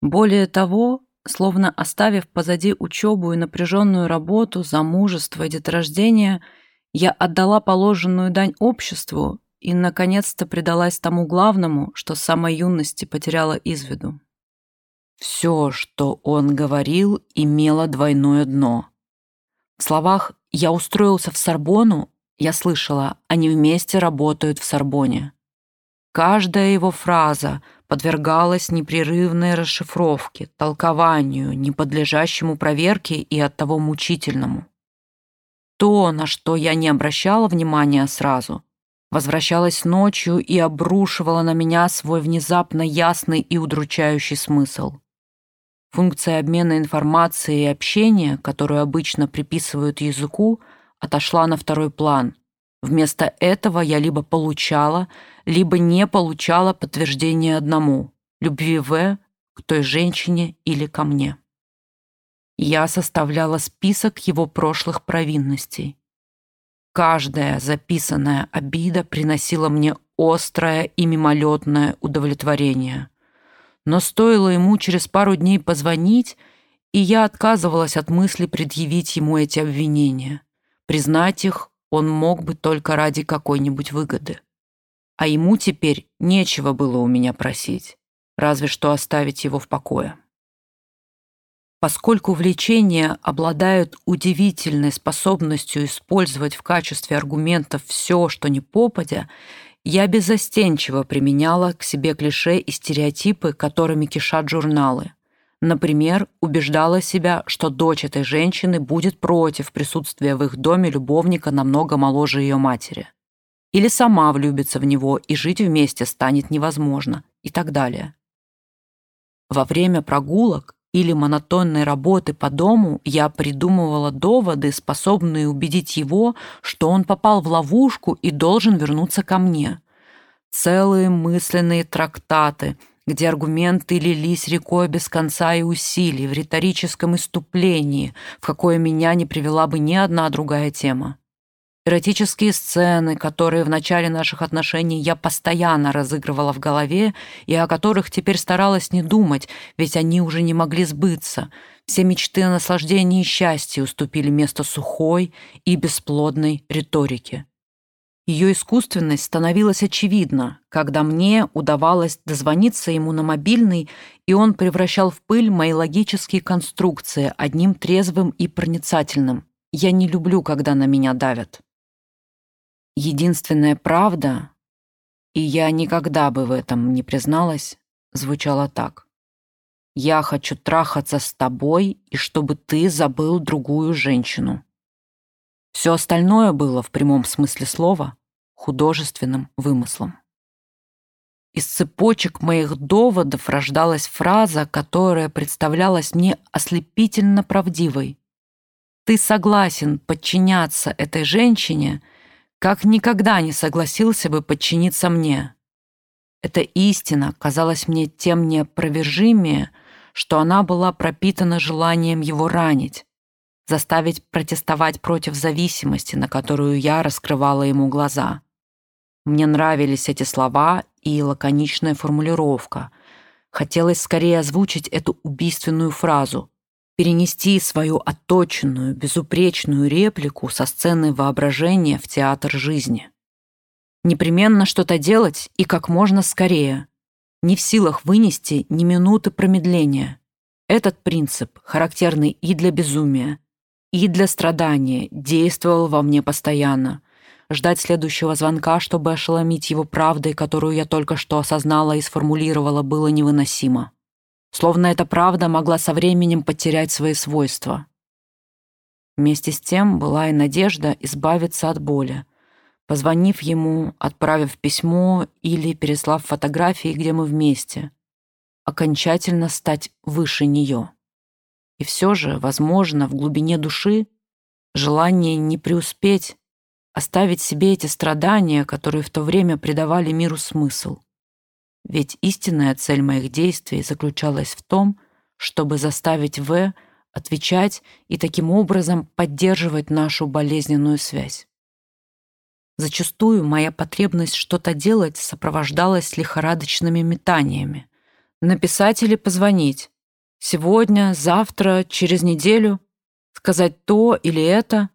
Более того, словно оставив позади учебу и напряженную работу, замужество и деторождение, я отдала положенную дань обществу и, наконец-то, предалась тому главному, что с самой юности потеряла из виду. Все, что он говорил, имело двойное дно. В словах «я устроился в Сорбону» я слышала, они вместе работают в Сорбоне. Каждая его фраза подвергалась непрерывной расшифровке, толкованию, не подлежащему проверке и оттого мучительному. То, на что я не обращала внимания сразу, возвращалось ночью и обрушивало на меня свой внезапно ясный и удручающий смысл. Функция обмена информацией и общения, которую обычно приписывают языку, отошла на второй план. Вместо этого я либо получала, либо не получала подтверждение одному – любви В к той женщине или ко мне. Я составляла список его прошлых провинностей. Каждая записанная обида приносила мне острое и мимолетное удовлетворение – но стоило ему через пару дней позвонить, и я отказывалась от мысли предъявить ему эти обвинения. Признать их он мог бы только ради какой-нибудь выгоды. А ему теперь нечего было у меня просить, разве что оставить его в покое. Поскольку влечения обладают удивительной способностью использовать в качестве аргументов все, что не попадя, я беззастенчиво применяла к себе клише и стереотипы, которыми кишат журналы. Например, убеждала себя, что дочь этой женщины будет против присутствия в их доме любовника намного моложе ее матери. Или сама влюбится в него, и жить вместе станет невозможно, и так далее. Во время прогулок или монотонной работы по дому я придумывала доводы, способные убедить его, что он попал в ловушку и должен вернуться ко мне. Целые мысленные трактаты – где аргументы лились рекой без конца и усилий, в риторическом иступлении, в какое меня не привела бы ни одна другая тема. Эротические сцены, которые в начале наших отношений я постоянно разыгрывала в голове и о которых теперь старалась не думать, ведь они уже не могли сбыться. Все мечты о наслаждении и счастье уступили место сухой и бесплодной риторике. Ее искусственность становилась очевидна, когда мне удавалось дозвониться ему на мобильный, и он превращал в пыль мои логические конструкции одним трезвым и проницательным. Я не люблю, когда на меня давят. Единственная правда, и я никогда бы в этом не призналась, звучала так. «Я хочу трахаться с тобой, и чтобы ты забыл другую женщину». Все остальное было, в прямом смысле слова, художественным вымыслом. Из цепочек моих доводов рождалась фраза, которая представлялась мне ослепительно правдивой. «Ты согласен подчиняться этой женщине, как никогда не согласился бы подчиниться мне». Эта истина казалась мне тем неопровержимее, что она была пропитана желанием его ранить, заставить протестовать против зависимости, на которую я раскрывала ему глаза. Мне нравились эти слова и лаконичная формулировка. Хотелось скорее озвучить эту убийственную фразу, перенести свою отточенную, безупречную реплику со сцены воображения в театр жизни. Непременно что-то делать и как можно скорее. Не в силах вынести ни минуты промедления. Этот принцип, характерный и для безумия, и для страдания действовал во мне постоянно. Ждать следующего звонка, чтобы ошеломить его правдой, которую я только что осознала и сформулировала, было невыносимо. Словно эта правда могла со временем потерять свои свойства. Вместе с тем была и надежда избавиться от боли. Позвонив ему, отправив письмо или переслав фотографии, где мы вместе, окончательно стать выше нее. И все же, возможно, в глубине души желание не преуспеть, оставить себе эти страдания, которые в то время придавали миру смысл. Ведь истинная цель моих действий заключалась в том, чтобы заставить В отвечать и таким образом поддерживать нашу болезненную связь. Зачастую моя потребность что-то делать сопровождалась лихорадочными метаниями. Написать или позвонить, Сегодня, завтра, через неделю сказать то или это.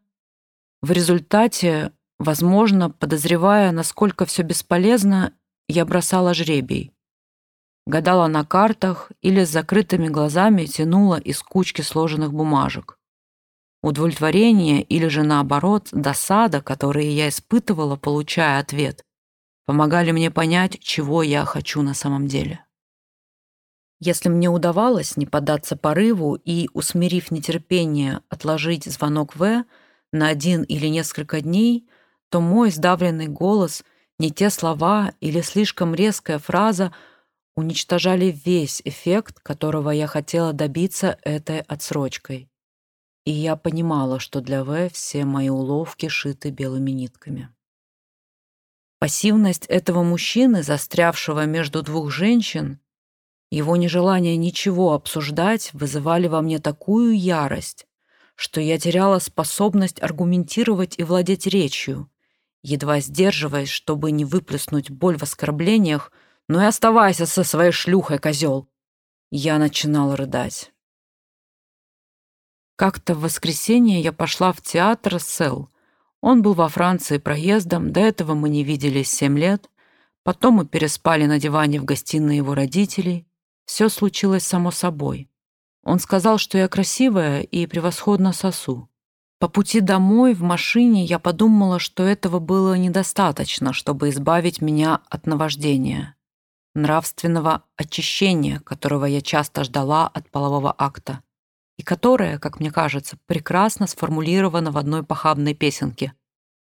В результате, возможно, подозревая, насколько все бесполезно, я бросала жребий. Гадала на картах или с закрытыми глазами тянула из кучки сложенных бумажек. Удовлетворение или же наоборот досада, которые я испытывала, получая ответ, помогали мне понять, чего я хочу на самом деле. Если мне удавалось не поддаться порыву и, усмирив нетерпение, отложить звонок В на один или несколько дней, то мой сдавленный голос, не те слова или слишком резкая фраза уничтожали весь эффект, которого я хотела добиться этой отсрочкой. И я понимала, что для В все мои уловки шиты белыми нитками. Пассивность этого мужчины, застрявшего между двух женщин, его нежелание ничего обсуждать вызывали во мне такую ярость, что я теряла способность аргументировать и владеть речью, едва сдерживаясь, чтобы не выплеснуть боль в оскорблениях, «Ну и оставайся со своей шлюхой, козел!» Я начинала рыдать. Как-то в воскресенье я пошла в театр Сел. Он был во Франции проездом, до этого мы не виделись семь лет. Потом мы переспали на диване в гостиной его родителей. Все случилось само собой. Он сказал, что я красивая и превосходно сосу. По пути домой в машине я подумала, что этого было недостаточно, чтобы избавить меня от наваждения. нравственного очищения, которого я часто ждала от полового акта, и которое, как мне кажется, прекрасно сформулировано в одной похабной песенке.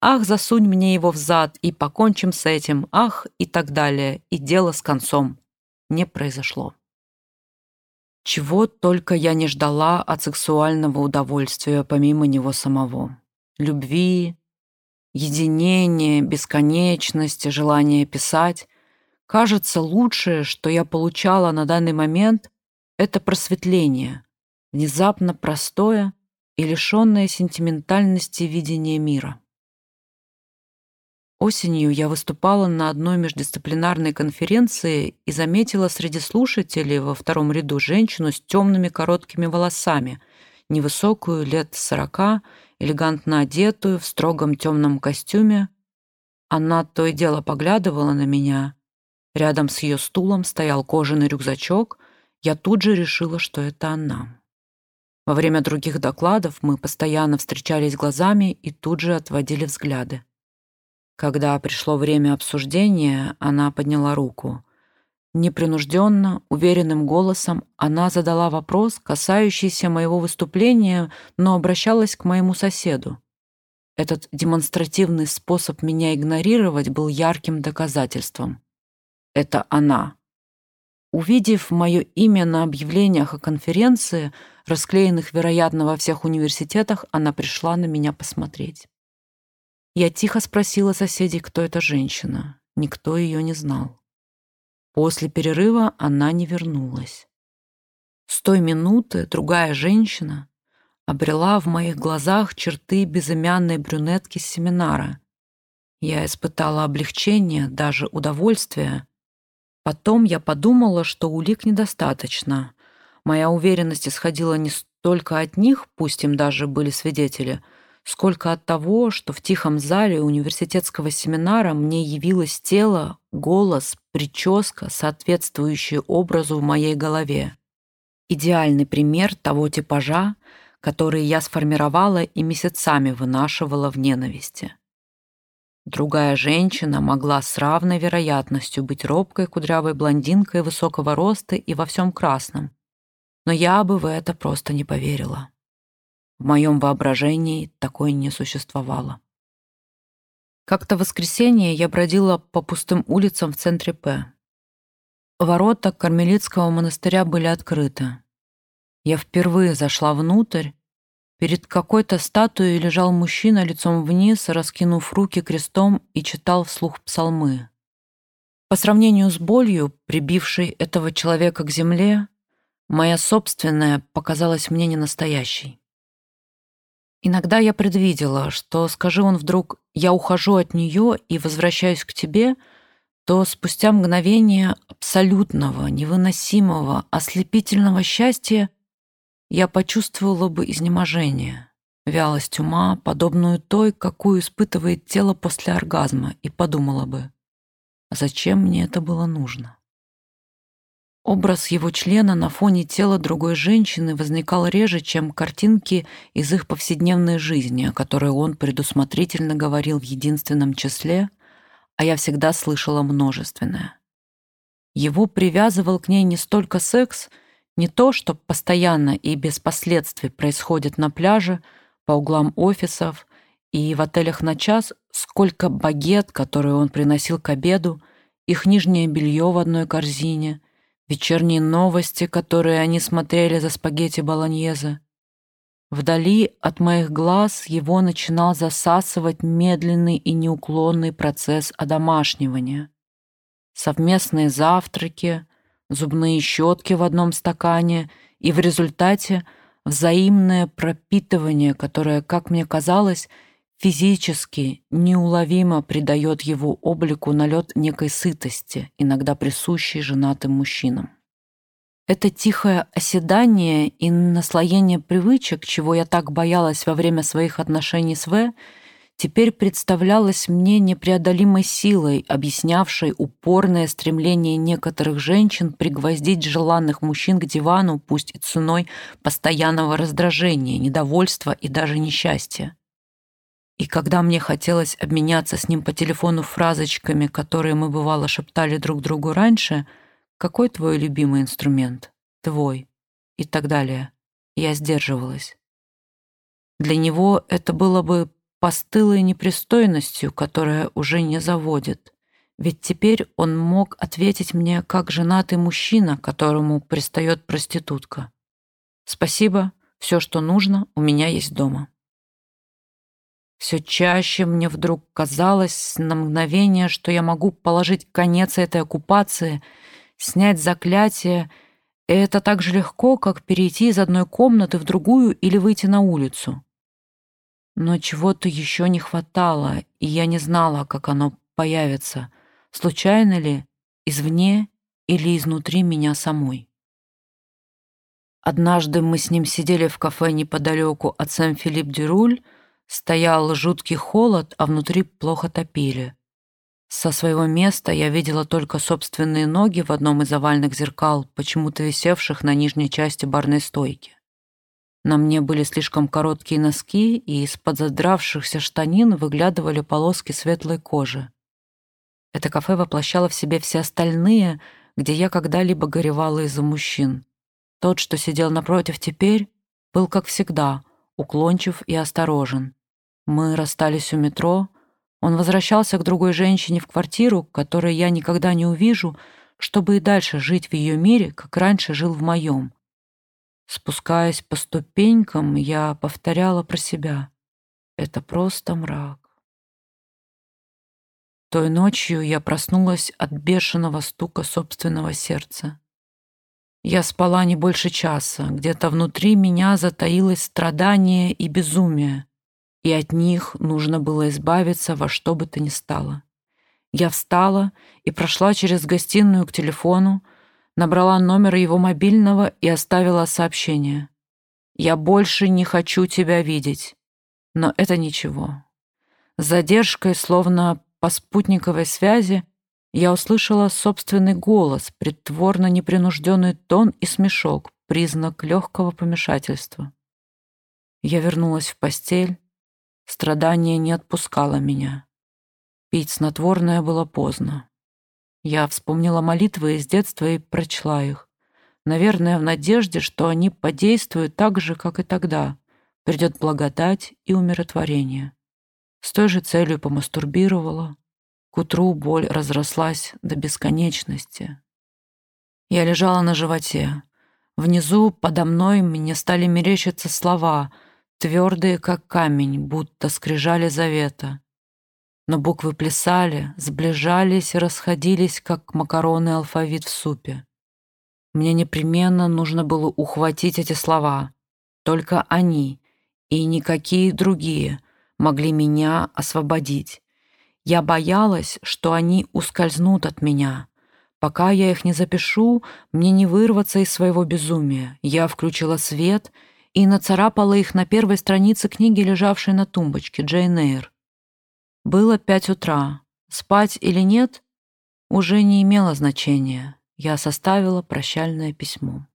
«Ах, засунь мне его в зад, и покончим с этим, ах» и так далее, и дело с концом. Не произошло. Чего только я не ждала от сексуального удовольствия помимо него самого. Любви, единения, бесконечности, желания писать. Кажется, лучшее, что я получала на данный момент, это просветление, внезапно простое и лишенное сентиментальности видения мира. Осенью я выступала на одной междисциплинарной конференции и заметила среди слушателей во втором ряду женщину с темными короткими волосами, невысокую, лет сорока, элегантно одетую, в строгом темном костюме. Она то и дело поглядывала на меня. Рядом с ее стулом стоял кожаный рюкзачок. Я тут же решила, что это она. Во время других докладов мы постоянно встречались глазами и тут же отводили взгляды. Когда пришло время обсуждения, она подняла руку. Непринужденно, уверенным голосом она задала вопрос, касающийся моего выступления, но обращалась к моему соседу. Этот демонстративный способ меня игнорировать был ярким доказательством. Это она. Увидев мое имя на объявлениях о конференции, расклеенных, вероятно, во всех университетах, она пришла на меня посмотреть. Я тихо спросила соседей, кто эта женщина. Никто ее не знал. После перерыва она не вернулась. С той минуты другая женщина обрела в моих глазах черты безымянной брюнетки с семинара. Я испытала облегчение, даже удовольствие. Потом я подумала, что улик недостаточно. Моя уверенность исходила не столько от них, пусть им даже были свидетели — сколько от того, что в тихом зале университетского семинара мне явилось тело, голос, прическа, соответствующие образу в моей голове. Идеальный пример того типажа, который я сформировала и месяцами вынашивала в ненависти. Другая женщина могла с равной вероятностью быть робкой кудрявой блондинкой высокого роста и во всем красном, но я бы в это просто не поверила. В моем воображении такое не существовало. Как-то в воскресенье я бродила по пустым улицам в центре П. Ворота Кармелитского монастыря были открыты. Я впервые зашла внутрь. Перед какой-то статуей лежал мужчина лицом вниз, раскинув руки крестом и читал вслух псалмы. По сравнению с болью, прибившей этого человека к земле, моя собственная показалась мне ненастоящей. Иногда я предвидела, что, скажи он вдруг «я ухожу от нее и возвращаюсь к тебе», то спустя мгновение абсолютного, невыносимого, ослепительного счастья я почувствовала бы изнеможение, вялость ума, подобную той, какую испытывает тело после оргазма, и подумала бы, зачем мне это было нужно? Образ его члена на фоне тела другой женщины возникал реже, чем картинки из их повседневной жизни, о которой он предусмотрительно говорил в единственном числе, а я всегда слышала множественное. Его привязывал к ней не столько секс, не то, что постоянно и без последствий происходит на пляже, по углам офисов и в отелях на час, сколько багет, который он приносил к обеду, их нижнее белье в одной корзине — вечерние новости, которые они смотрели за спагетти болоньезе. Вдали от моих глаз его начинал засасывать медленный и неуклонный процесс одомашнивания. Совместные завтраки, зубные щетки в одном стакане и в результате взаимное пропитывание, которое, как мне казалось, физически неуловимо придает его облику налет некой сытости, иногда присущей женатым мужчинам. Это тихое оседание и наслоение привычек, чего я так боялась во время своих отношений с В, теперь представлялось мне непреодолимой силой, объяснявшей упорное стремление некоторых женщин пригвоздить желанных мужчин к дивану, пусть и ценой постоянного раздражения, недовольства и даже несчастья. И когда мне хотелось обменяться с ним по телефону фразочками, которые мы, бывало, шептали друг другу раньше, «Какой твой любимый инструмент?» «Твой» и так далее, я сдерживалась. Для него это было бы постылой непристойностью, которая уже не заводит. Ведь теперь он мог ответить мне как женатый мужчина, которому пристает проститутка. «Спасибо, все, что нужно, у меня есть дома». Все чаще мне вдруг казалось на мгновение, что я могу положить конец этой оккупации, снять заклятие, и это так же легко, как перейти из одной комнаты в другую или выйти на улицу. Но чего-то еще не хватало, и я не знала, как оно появится, случайно ли, извне или изнутри меня самой. Однажды мы с ним сидели в кафе неподалеку от Сен-Филипп-дюруль, Стоял жуткий холод, а внутри плохо топили. Со своего места я видела только собственные ноги в одном из овальных зеркал, почему-то висевших на нижней части барной стойки. На мне были слишком короткие носки, и из-под задравшихся штанин выглядывали полоски светлой кожи. Это кафе воплощало в себе все остальные, где я когда-либо горевала из-за мужчин. Тот, что сидел напротив теперь, был, как всегда, уклончив и осторожен. Мы расстались у метро. Он возвращался к другой женщине в квартиру, которой я никогда не увижу, чтобы и дальше жить в ее мире, как раньше жил в моем. Спускаясь по ступенькам, я повторяла про себя. Это просто мрак. Той ночью я проснулась от бешеного стука собственного сердца. Я спала не больше часа, где-то внутри меня затаилось страдание и безумие и от них нужно было избавиться во что бы то ни стало. Я встала и прошла через гостиную к телефону, набрала номер его мобильного и оставила сообщение. «Я больше не хочу тебя видеть». Но это ничего. С задержкой, словно по спутниковой связи, я услышала собственный голос, притворно непринужденный тон и смешок, признак легкого помешательства. Я вернулась в постель, Страдание не отпускало меня. Пить снотворное было поздно. Я вспомнила молитвы из детства и прочла их. Наверное, в надежде, что они подействуют так же, как и тогда. Придет благодать и умиротворение. С той же целью помастурбировала. К утру боль разрослась до бесконечности. Я лежала на животе. Внизу, подо мной, мне стали мерещиться слова — твердые, как камень, будто скрижали завета. Но буквы плясали, сближались и расходились, как макароны алфавит в супе. Мне непременно нужно было ухватить эти слова. Только они и никакие другие могли меня освободить. Я боялась, что они ускользнут от меня. Пока я их не запишу, мне не вырваться из своего безумия. Я включила свет — и нацарапала их на первой странице книги, лежавшей на тумбочке, Джейн Эйр. Было пять утра. Спать или нет уже не имело значения. Я составила прощальное письмо.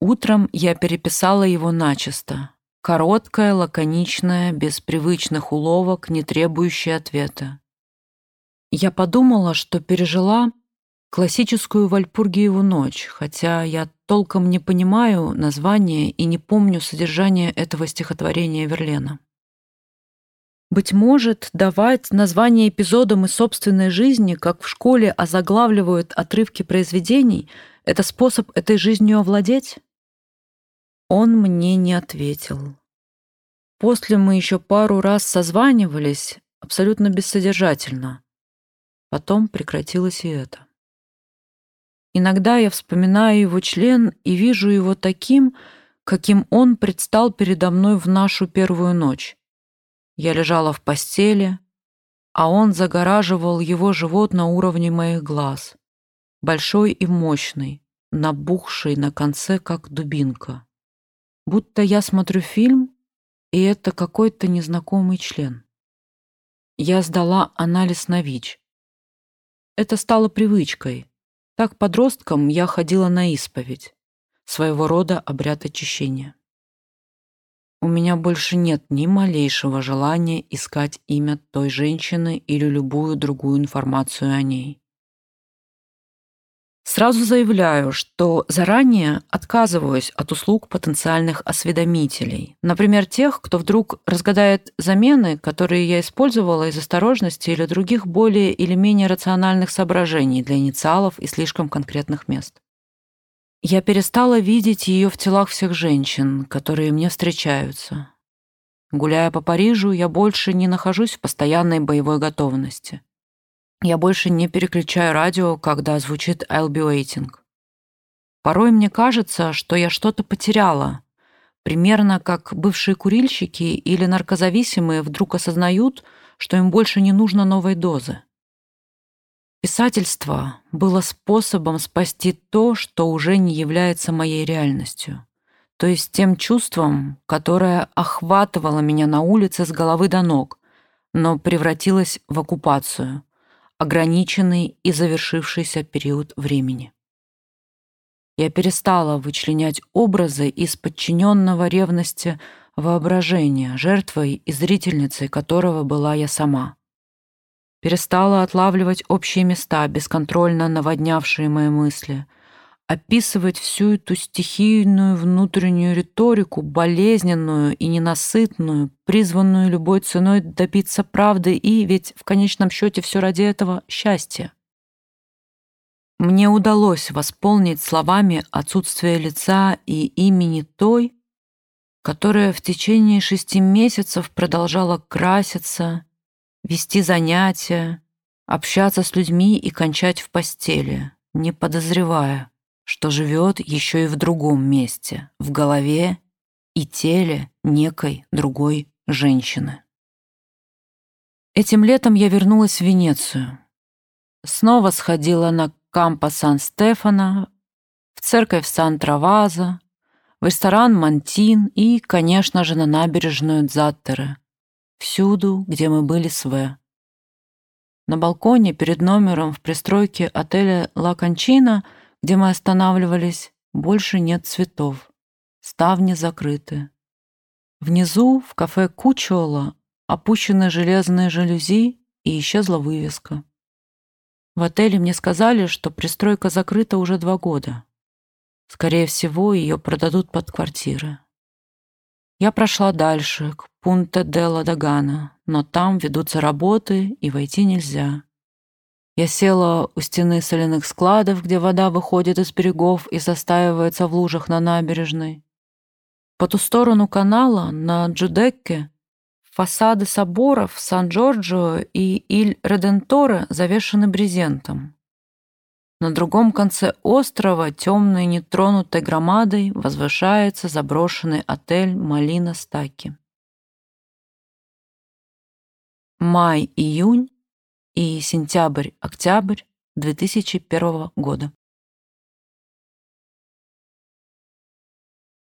Утром я переписала его начисто. Короткое, лаконичное, без привычных уловок, не требующее ответа. Я подумала, что пережила классическую Вальпургиеву ночь, хотя я толком не понимаю название и не помню содержание этого стихотворения Верлена. Быть может, давать название эпизодам из собственной жизни, как в школе озаглавливают отрывки произведений, это способ этой жизнью овладеть? Он мне не ответил. После мы еще пару раз созванивались, абсолютно бессодержательно. Потом прекратилось и это. Иногда я вспоминаю его член и вижу его таким, каким он предстал передо мной в нашу первую ночь. Я лежала в постели, а он загораживал его живот на уровне моих глаз. Большой и мощный, набухший на конце, как дубинка. Будто я смотрю фильм, и это какой-то незнакомый член. Я сдала анализ на ВИЧ. Это стало привычкой — так подростком я ходила на исповедь, своего рода обряд очищения. у меня больше нет ни малейшего желания искать имя той женщины или любую другую информацию о ней. Сразу заявляю, что заранее отказываюсь от услуг потенциальных осведомителей. Например, тех, кто вдруг разгадает замены, которые я использовала из осторожности или других более или менее рациональных соображений для инициалов и слишком конкретных мест. Я перестала видеть ее в телах всех женщин, которые мне встречаются. Гуляя по Парижу, я больше не нахожусь в постоянной боевой готовности. Я больше не переключаю радио, когда звучит «I'll be waiting». Порой мне кажется, что я что-то потеряла, примерно как бывшие курильщики или наркозависимые вдруг осознают, что им больше не нужно новой дозы. Писательство было способом спасти то, что уже не является моей реальностью, то есть тем чувством, которое охватывало меня на улице с головы до ног, но превратилось в оккупацию, ограниченный и завершившийся период времени. Я перестала вычленять образы из подчиненного ревности воображения, жертвой и зрительницей которого была я сама перестала отлавливать общие места, бесконтрольно наводнявшие мои мысли, описывать всю эту стихийную внутреннюю риторику, болезненную и ненасытную, призванную любой ценой добиться правды и, ведь в конечном счете все ради этого, счастья. Мне удалось восполнить словами отсутствие лица и имени той, которая в течение шести месяцев продолжала краситься, вести занятия, общаться с людьми и кончать в постели, не подозревая, что живет еще и в другом месте, в голове и теле некой другой женщины. Этим летом я вернулась в Венецию. Снова сходила на Кампо Сан-Стефано, в церковь Сан-Траваза, в ресторан «Мантин» и, конечно же, на набережную Дзаттере, Всюду, где мы были с В. На балконе перед номером в пристройке отеля «Ла Кончина», где мы останавливались, больше нет цветов. Ставни закрыты. Внизу, в кафе Кучола, опущены железные жалюзи и исчезла вывеска. В отеле мне сказали, что пристройка закрыта уже два года. Скорее всего, ее продадут под квартиры. Я прошла дальше, к Пунта де Ладагана, но там ведутся работы, и войти нельзя. Я села у стены соляных складов, где вода выходит из берегов и застаивается в лужах на набережной. По ту сторону канала, на Джудекке, фасады соборов Сан-Джорджо и Иль-Реденторе завешены брезентом. На другом конце острова, темной нетронутой громадой, возвышается заброшенный отель «Малина Стаки». Май-июнь и сентябрь-октябрь 2001 года.